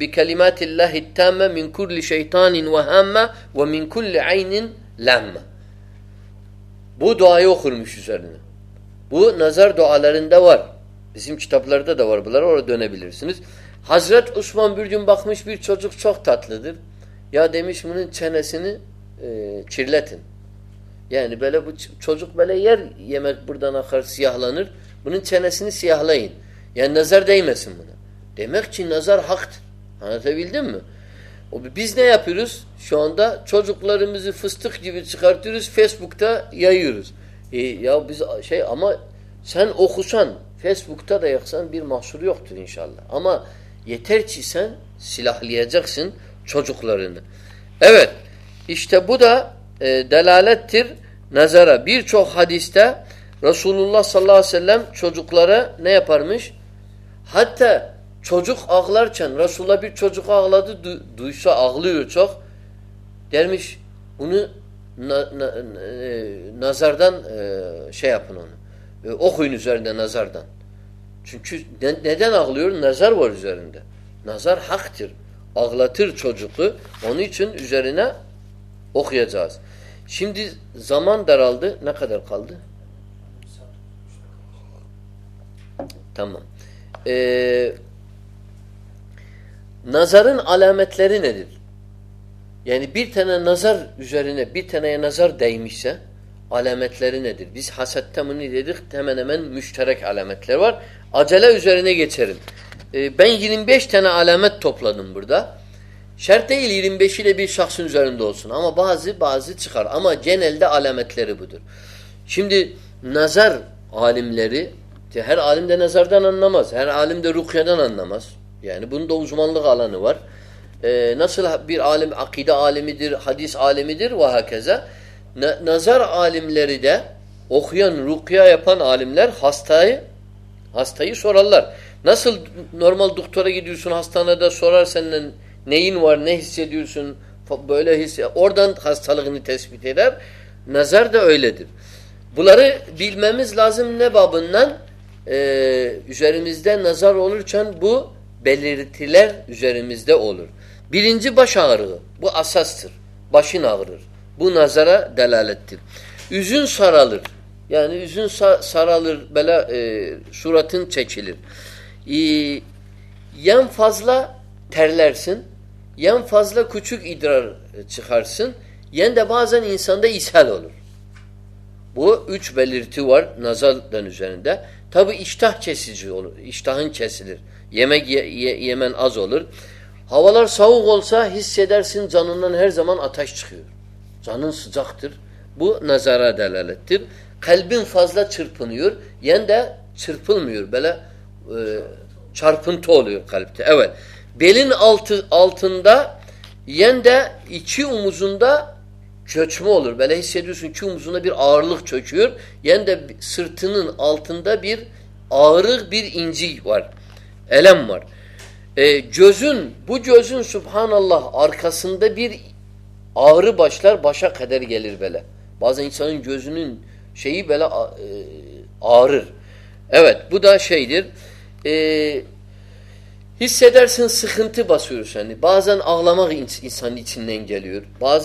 بكلمات الله التامه من كل شيطان وهامه ومن كل عين لامه bu duayı okurmuş üzerine bu nazar dualarında var bizim kitaplarda da var bunlar orada dönebilirsiniz Hazret Osman bir gün bakmış bir çocuk çok tatlıdır ya demiş bunun çenesini e, çirletin yani böyle bu çocuk böyle yer yemek buradan akar siyahlanır bunun çenesini siyahlayın yani nazar değmesin buna تمیک نظر حقتہ چوچ لوس فیس بکس چوچ لا دلالت نظرہ بیر چوک حادی رسول اللہ چوچ لرا چوز اخلار چھ رسولہ بھی چوز اگلات سا اگلے ہو نظار دیا اوکھ نظر دہ نظار دان سکس اگل نظار وزار دہ نظار حق تھر اگلات چوز انہیں اوکھاس چند زمان درالدہ نکھا در کالد تمام نظر نظر نمبر دا نماز روکھا نماز یعنی بن دومانسل حبیر عالم عقیدہ عالم در حدیث عالم در واحق نظر عالم لیر دیا عالم لیر نسل نارمل دخت سن ہسنور نصیہ دن دن نظر لازم نہ بابن دے نظر چند بہ بلرتل امس دہ اول بلز بہ شور بہ اسر بہ شنا بو نظرہ دلالت تن سرال سرال صورت چیچل یہ فضلہ ٹرل سن یم فضلہ کچھ سن یو دبا زن اِنسان دہ اسل بلت ور نظر دہ تب اشتہ چیس اشتہن چیسل ازول حوالار سا سا حصر سن زن ہر زمان اتھا زن سختر بو نظارہ دلت خلبل فضلت چھرفن ہوور یعنی چھرفن ہولے چھر پن خلبت االتھند دہ یعنی دہ چھچمول بلہ حسر سمزو نبیر عار چوچ ہور یرتن االتھن دہ بیر عارخ بیر انجی ہو جزون بوزن سبحان اللہ عرقہ سندیر آور بشلر بہشہ قدر گیلر بلہ بہ اُن جز شاہی بلار اوت بدھا شہیدر حسر سکھن تصور سان علامہ جلیور بہ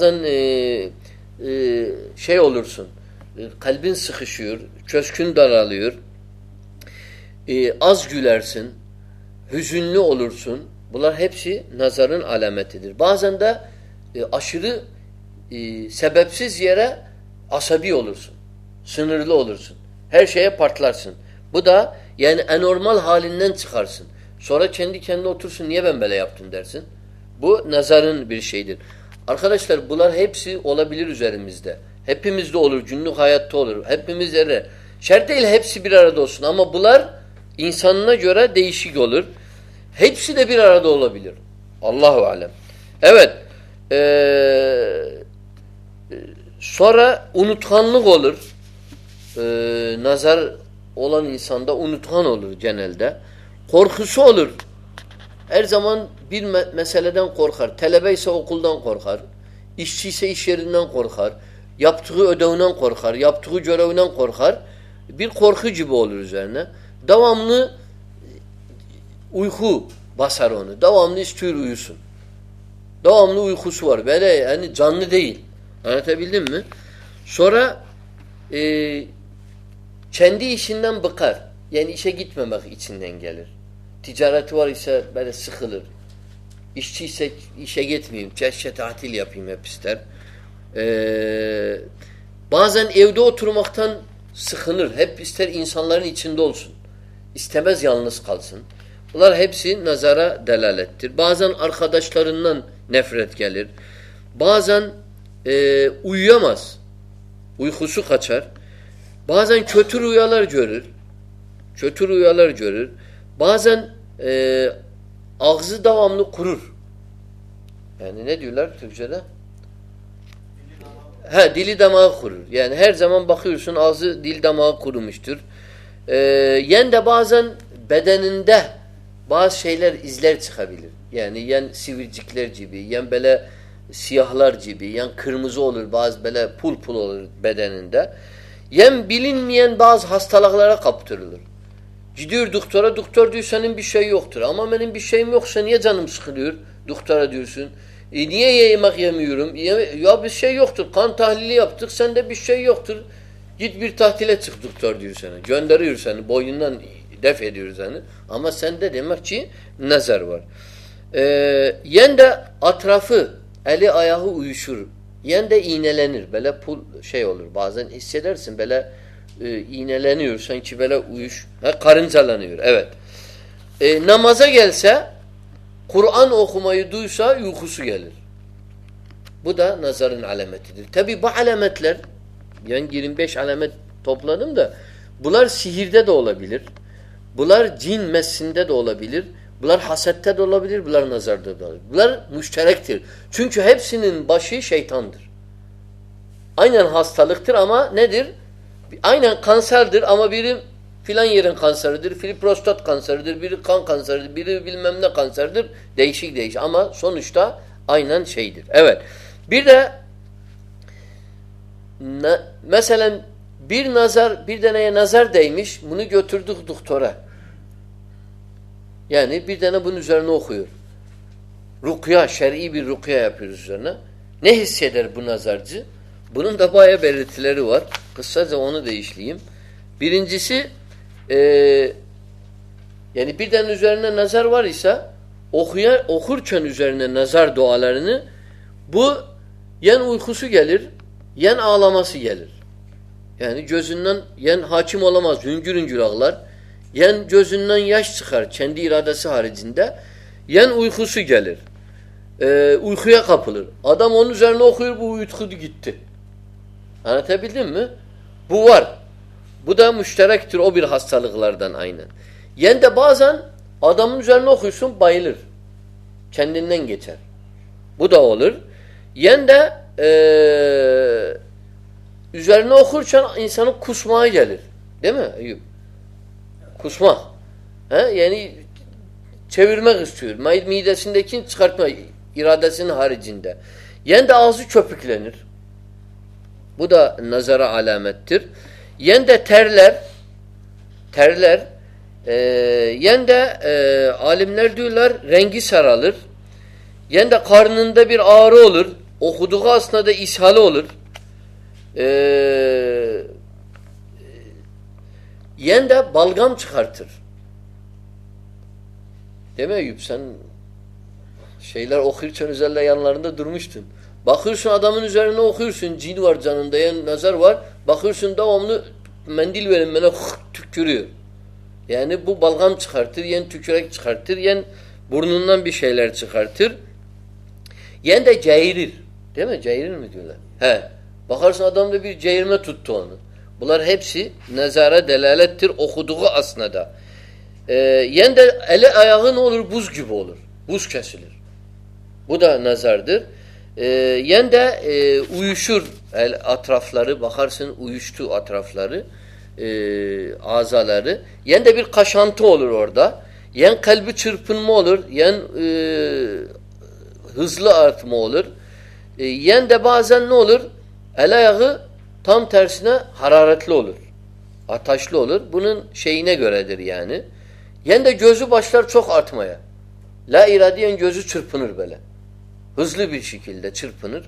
شاہ اولور سلبن سکھ شہر چشخندر اس جول سن رضینو اول سن بلر ہپ سہ نظار عالح میتھے دند اشر صب سے زیرہ اصہبی اولر سن سن لو اولر سن ہر شہر پٹل سن بہ یہ اینارمل حال ان سن سورت چین چند او سن در سن بہ نظارن شیر ہپس برار دما بل اہ جا دیشی غلر ہیراد اللہ عالم او سر انوتان لوگ نذر الاسان ہولر جنرل دا کورس ہلر ار جامن مر کار ٹھلے باسو اقل در کار اسے اسپوکے ادوانوں کور کار یاب تک جدا ناؤں کور کار کورکھنا دم نے اوکھو بہ سو نا دو ہم سن ہم سورے جان دے سورا چندی یہ چند نام بک یعنی اسیت میم یہ چارا سکھر اسی میم چھت لیپی میرا پانچ او دکھتھن سکنر ہے پستر انسان لائن یہ چن دول سنباس گلنس کالسن الر حب سن نظارہ دلالتر بہ ارخہ دش کر نفرت یلر بہن اویمس او حس اچھر بہ این چوتھرو الر جور چوتھرو الر جور بہ اب آم نرچہ ہے دلی دماغ کما بخیر سن دل دماغ کورو مشتر یعنی باز شرجل چکا یعنی یعنی سیو جکل جیبیم بیلے سیاحل جیبی یا کمزو باز بیلے پھول فلر دیں یام بیلین باز ہستا لگ جی ڈاکٹر ڈاکٹر دیوسانی ما مشہیا جانب ڈاکٹرنگ سن دے اکتر جیت بھیرسان بونی نیے ہم نظروریشور یا دے نول بہ اسدی نا سا خورما سو بہ نظر پہلر سہی دے تو بلار جن میڈر بلر ہلا بلر نظارد بلر مسٹر لکھر آما ندرسارا یعنی بی نظار اوکھر رکیا شہر ای رکھایا نیس سیٹر بہ نظار ز نم دا قصہ زون اسلم برین جس بی نظارہ وار سا اوکھیا اوکھر چھ نظار دع بوخو سی یلر یعنی عالمہ سیلر یعنی جو ہاتھ مولامہ زنجورنجل یعنی جو زندہ یا چھدہ سہارے زندہ یعنی خوشی جلد لر ادم و نوکر گتم بر بہ مشتراک عبیر حسال آئینہ یعنی دہ بازان ادم زیادہ نوکر سم پیلر چند نینگی چر با و دہ زل نوکر چل انسان خوش ما جل یعنی چھ دہ سندھ ارادہ سار جندہ یو آؤ چھپل بھ دا نظر علامت یو تھرل تھرلر یو عالمر رینگی سرالر یو دبیر آرولر او خود اسول یعنی بالغم سنمسٹن بخرسام جی نظر باخرسندر بڑھ شیل یعنی جائیریر می بخار میں Bunlar hepsi nezara delalettir okuduğu aslında Ee, Yen de eli ayağı ne olur? Buz gibi olur. Buz kesilir. Bu da nazardır. Yen de e, uyuşur el atrafları. Bakarsın uyuştu atrafları. E, azaları. Yen de bir kaşantı olur orada. Yen kalbi çırpınma olur. Yen e, hızlı artma olur. E, yen de bazen ne olur? El ayağı تھم تھرسنا ہرا رات لو لاش لو لر بن سی نا گرادری یادا جزو باشار چوک آٹمیا لرادی N جزو سرفنر بلے hassle درفنر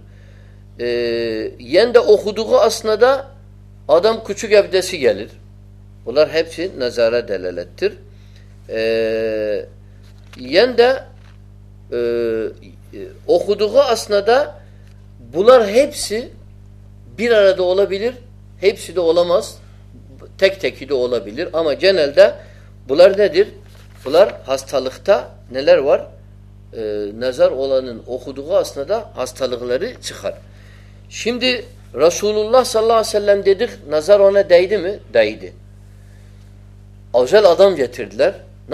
یادا اخدو کو اصنا دا آدم کچھ گیالر بلار ہبسی نذارا دل احدو اسنادا بولار ہیب سے مس ٹھیک ٹھیک سیدو الار آمائل بلار بولار ہست لکھا نلر وار اخوا ہندسول اللہ سلام دے دے اوزل آدم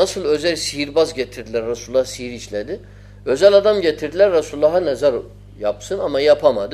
اوزل سر بسرل رسول سیرس لے اوزل آدم جیتھر رسول نظار یاپس آماماد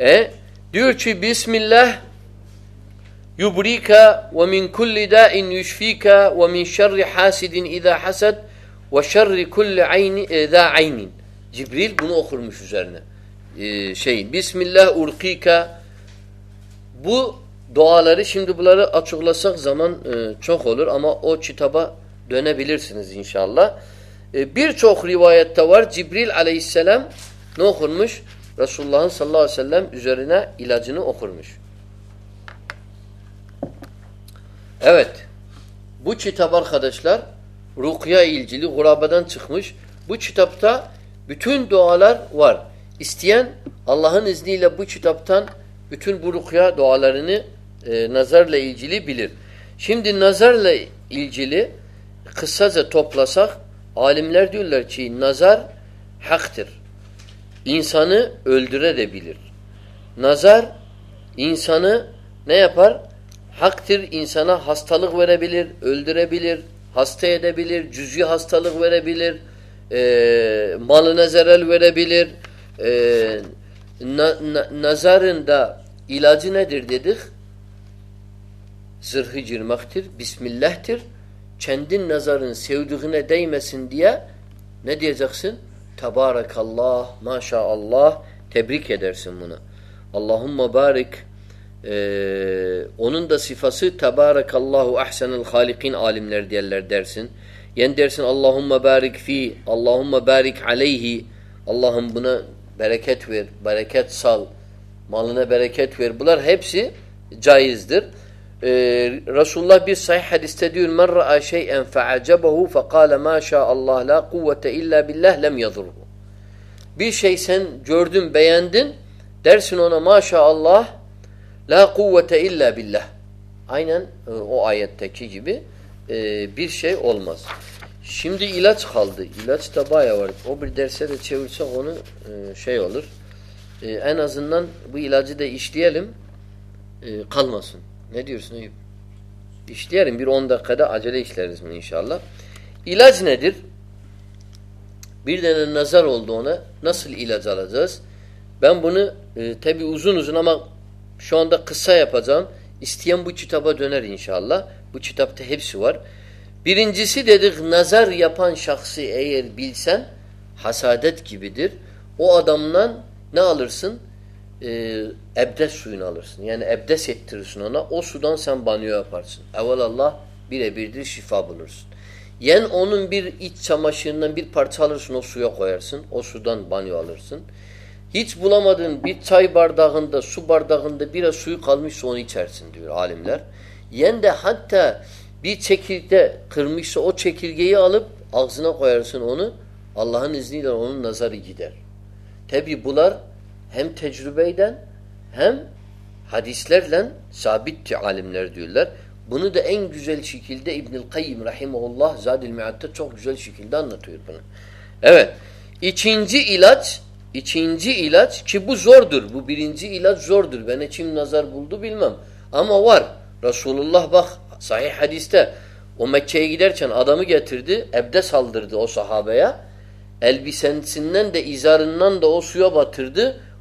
E diyor ki Bismillah yubrika ve min kulli da'in yushfika ve min şerri hasidin iza hasad ve şerri kulli ayni iza aynin. Cibril bunu okurmuş üzerine. Ee, şey Bismillah urkika bu duaları şimdi bunları açıklasak zaman e, çok olur ama o kitaba dönebilirsiniz inşallah. E, Birçok rivayette var Cibril aleyhisselam ne okurmuş? رس اللہ صنش بتار دالہ نظر نظار حختر اِلدر دلیر نظار ہاتھ سانا ہستالک ویر اِلدر ہستے دہلی جاستل وا مل نظر wheeler نذارن دا علاج ندیر دے در ہزر مکتیر بیسمی چین نظار دی در جاسن تبار ماشاء اللّہ درسن اللہ مبارکیفہ سبار احسن الخال عالم لڑ درسن سن اللہ مبارک فی الحمہ مبارک علیہ اللہ برکت ہور برکت سل مول بریک سے جائے رس اللہ بس مراہ بہ شہت الشن دون بیان بہجم دظ آس ہم بونے اجن اجن آپ اس بچاپنا انشاء اللہ بچا سوارجیسی دیر نذر شاکھن آدمان ناسن گلب آسن اللہ نذر گی د hem tecrübeyden hem hadislerle sabit alimler diyorlar. Bunu da en güzel şekilde İbnül Kayyim Rahimullah Zadil Mead'de çok güzel şekilde anlatıyor bunu. Evet. İkinci ilaç ikinci ilaç ki bu zordur. Bu birinci ilaç zordur. Ben kim nazar buldu bilmem. Ama var. Resulullah bak sahih hadiste o Mekke'ye giderken adamı getirdi. Ebde saldırdı o sahabeye. Elbisesinden de izarından da o suya batırdı.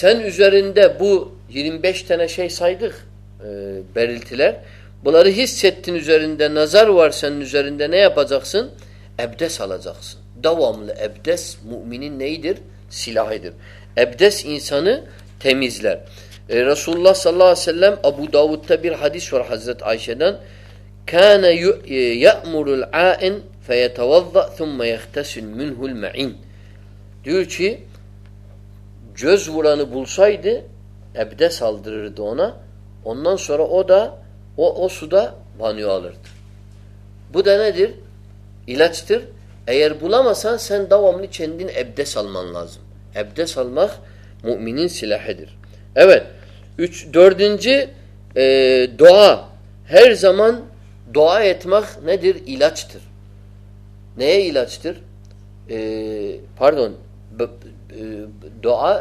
سیندہ نظارسل رسول اللہ حدیث göz vuranı bulsaydı ebde saldırırdı ona. Ondan sonra o da o, o suda banyo alırdı. Bu da nedir? İlaçtır. Eğer bulamasan sen devamlı kendin ebde salman lazım. Ebde salmak müminin silahıdır. Evet. Üç, dördüncü e, dua. Her zaman dua etmek nedir? İlaçtır. Neye ilaçtır? E, Pardon. بار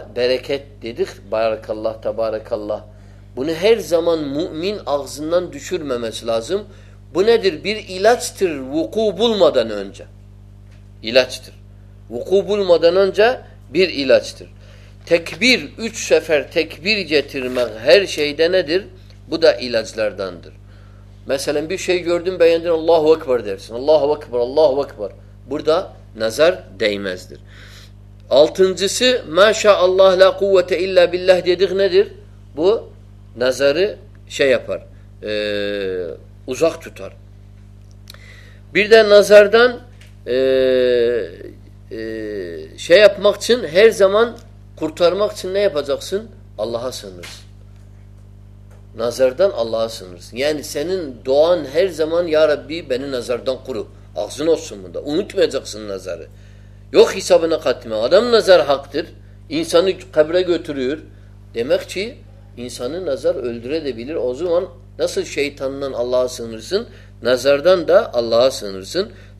بن زمان بن الچتر جہ بر الچتر اللہ اللہ اللہ اکبر بردا نظر التن ز ما شاہ اللہ کو اللہ بلیہ دکھ ندر بہ نظر Schaefer عزیق تردہ نظر دف مخ س زمان کورتھار مخ سن باز سن اللہ سمر نظر دان اللہ سنر سن ہیر زمان یار ربی بین نظر دان قرف اخن سمندہ سندھ نظار لوگ حساب نا خاتمہ عدم نظار حق تر اِنسان خبر گروہ تمیک نظر عظوان اللہ سن نظر سن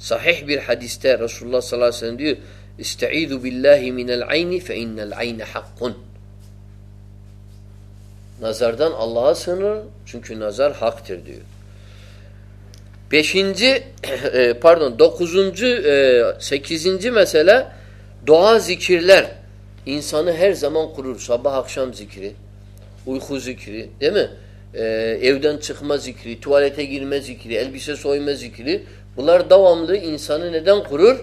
ساہی بر حدیہ رسول اللہ حقن نظر اللہ سنچ نظر حق تر دیت پینجی پار سینجی مشیالہ دہرلان جی کلکھو جی میں ریما جیکر سیکر اولار دو آمدان خرر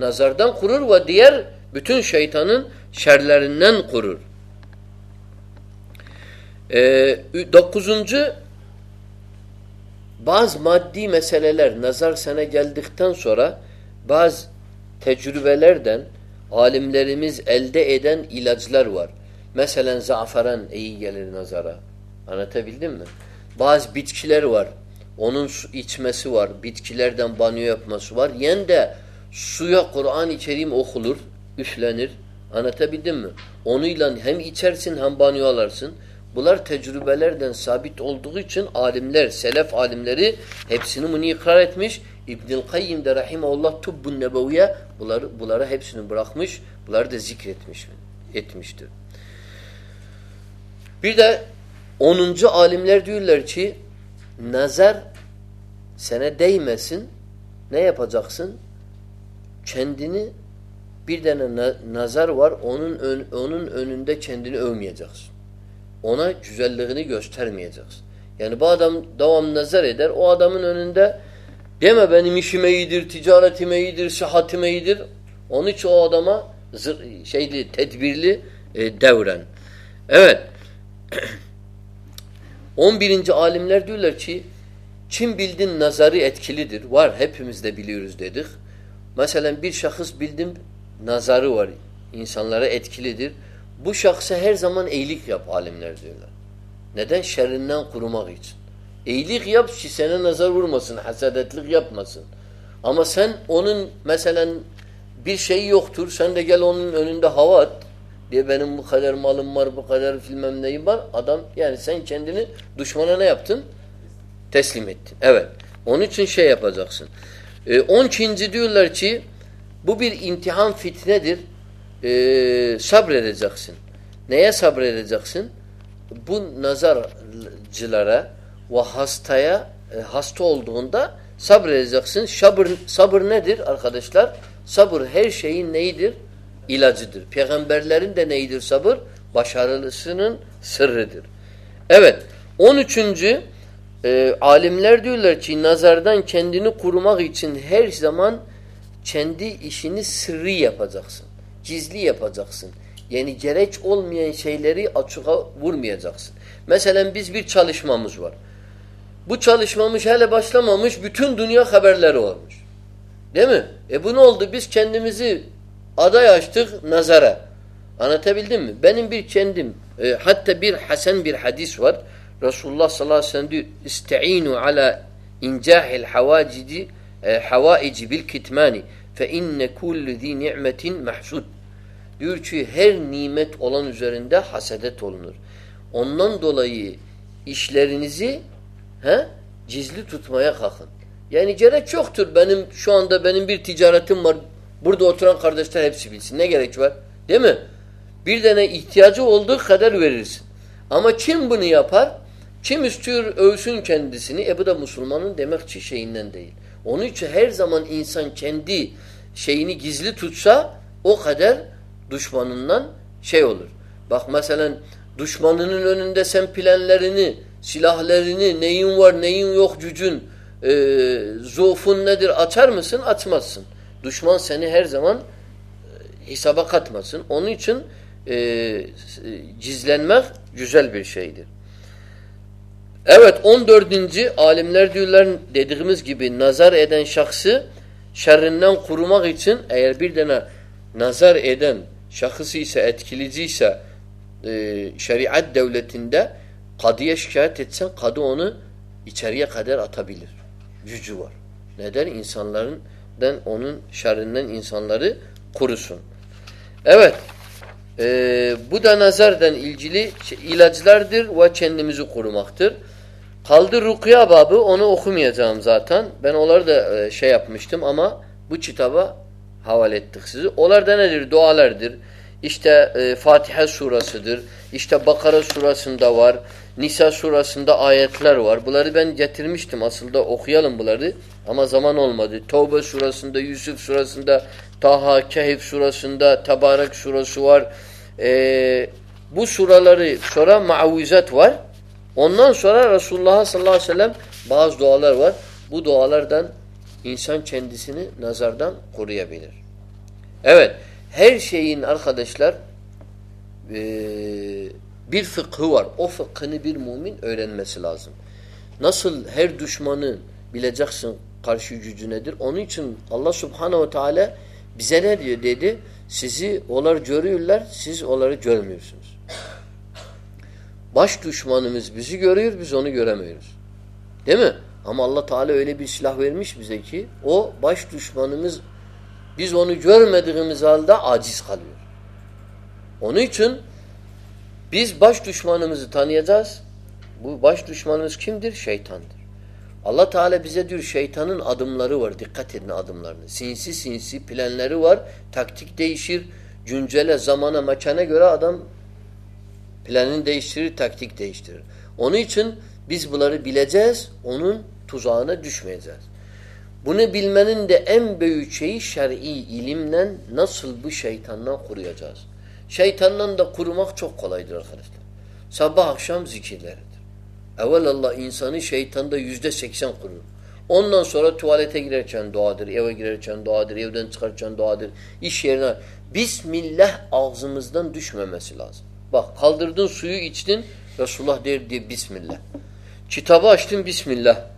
نظردان خرر وا دور بز ماد دیل نظر سنا سورا بھجر زع نظارہ بس بچر و اون سور کھیل قران اوخلر اوشل سن بانو وال بلر تجربہ ثابت سن عالم در صینف عالم در حصن منی بلر حب سن برا مش بلر دکر اون سہ عالم لڑی لڑی نظر سنت دہی می سن نئی فضاک سن چھین دن پی نظر و اون اومی سن اون چل تھرمی بادام دم نظار دے دے ما بین تجارت سہات اونچما اوم برینچ عالم لڑچی چم بل دار اتخل مثلا بل شخص بل دظار لڑا اتھیل بشک سہر زمان اے لکھ یا شرنہ کورمگی سینا نظر مسن حسر یاپ مسن سن اون سال شی یوختر سندی ہو قدر معلوم مر بخر اوتم سن چند دشمن اونچ سن شہ اپ اخ سی اون چن زد الڑی ببیر امتحان فتح صبر رز سن نیا صبر رز سن بھ نظارہ زلا و ہستھیا ہستھول دون دا صبر رز سبر صبر ندر ارقش لر صبر ہر شہید نئی در عیلا در پھیغم بیرل دے نی در صبر و شار سن سر ریدر اوین اونی چنجی عالم لڑ دوں لڑچی نظار دین دیکھما یہ چھ زمان چند یہ سری ایپس gizli yapacaksın. Yani gerek olmayan şeyleri açığa vurmayacaksın. Mesela biz bir çalışmamız var. Bu çalışmamız hele başlamamış, bütün dünya haberleri olmuş. Değil mi? E bu ne oldu? Biz kendimizi aday açtık nazara. Anlatabildim mi? Benim bir kendim, e, hatta bir hasen bir hadis var. Resulullah sallallahu aleyhi ve sellem diyor, İste'inu ala incahil havacidi, e, havaici bil kitmani, fe inne kulli zi nimetin mahsud. ہر نی ملن زر در دولرینی جیزلیم بنیا چین سن chances نے مسلمان چین دی گزلی تھوتسا دشمان شاہیول بخم یوق جن اچار اچھم سن سیر زمان حسابہ کتما سن چھن جن مغ جلبر عالم گیب نظار ادن شخص شر خورما سنہ نظار ادن سہ سیسا اٹکلی جیسا آٹ داد ٹھتسان کادو انچاری خادر آتھا زووارن سن کر بنا دن جلیلی وو کورکھا باب اخمیا جہاں جاتر دیاپ مشتم عما بچا بات حوالت اولر در دعر در اشٹہ فاتحا سورہ سدر اشتہ بقر سورہ سندہ وار نشا سورہ سندہ بلر دین جرم سند اوخیالم بلردر ہما زمان المد تھوبر سورہ سندہ یوسف سورا سندہ طھا چہیب سورا سندہ تبارک سورسور معوزت وار او سورا رسول اللہ صلی اللہ علام بہت دعہ و بعلر د انسان چند نظار دیا شرور نسل ہر دشمن جن اون چھ اللہ صحتہ سولر جرم بش دشمان ہم اللہ تعالی علیہ بلحہ بزا او بش طشمان عزیث حل اون چھ بس بش طشمان اعزاز بش طشمان کھی دیتھان اللہ تعالیٰ بزا دور شیتھان عدم لرور دیکھم لر سی سی سیان لرور تختھ دے شیر جن جل زمانہ مچھانہ عدم فیانش تختھ تیشتر اونی چھ بلر بلجیز اون سلب شاہی شاہی سب بہ شام اولہ شاہی سن سورت والدر سی دن بسم اللہ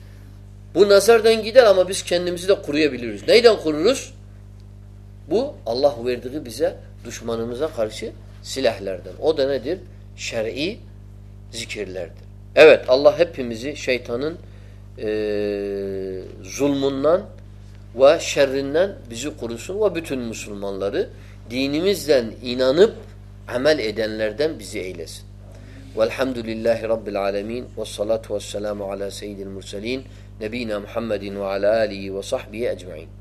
ب نث اللہ درشہ لرد شیر عی ذکر اللہ پہ شاہیان ظلمان و شیران مسلمان لڑ دینس دن اینانب لرد بل و الحمد اللہ رب العالمین و صلاحت وسلم علیہ سے عید المسلین نبینہ محمد وعلى آله وصحبه أجمعين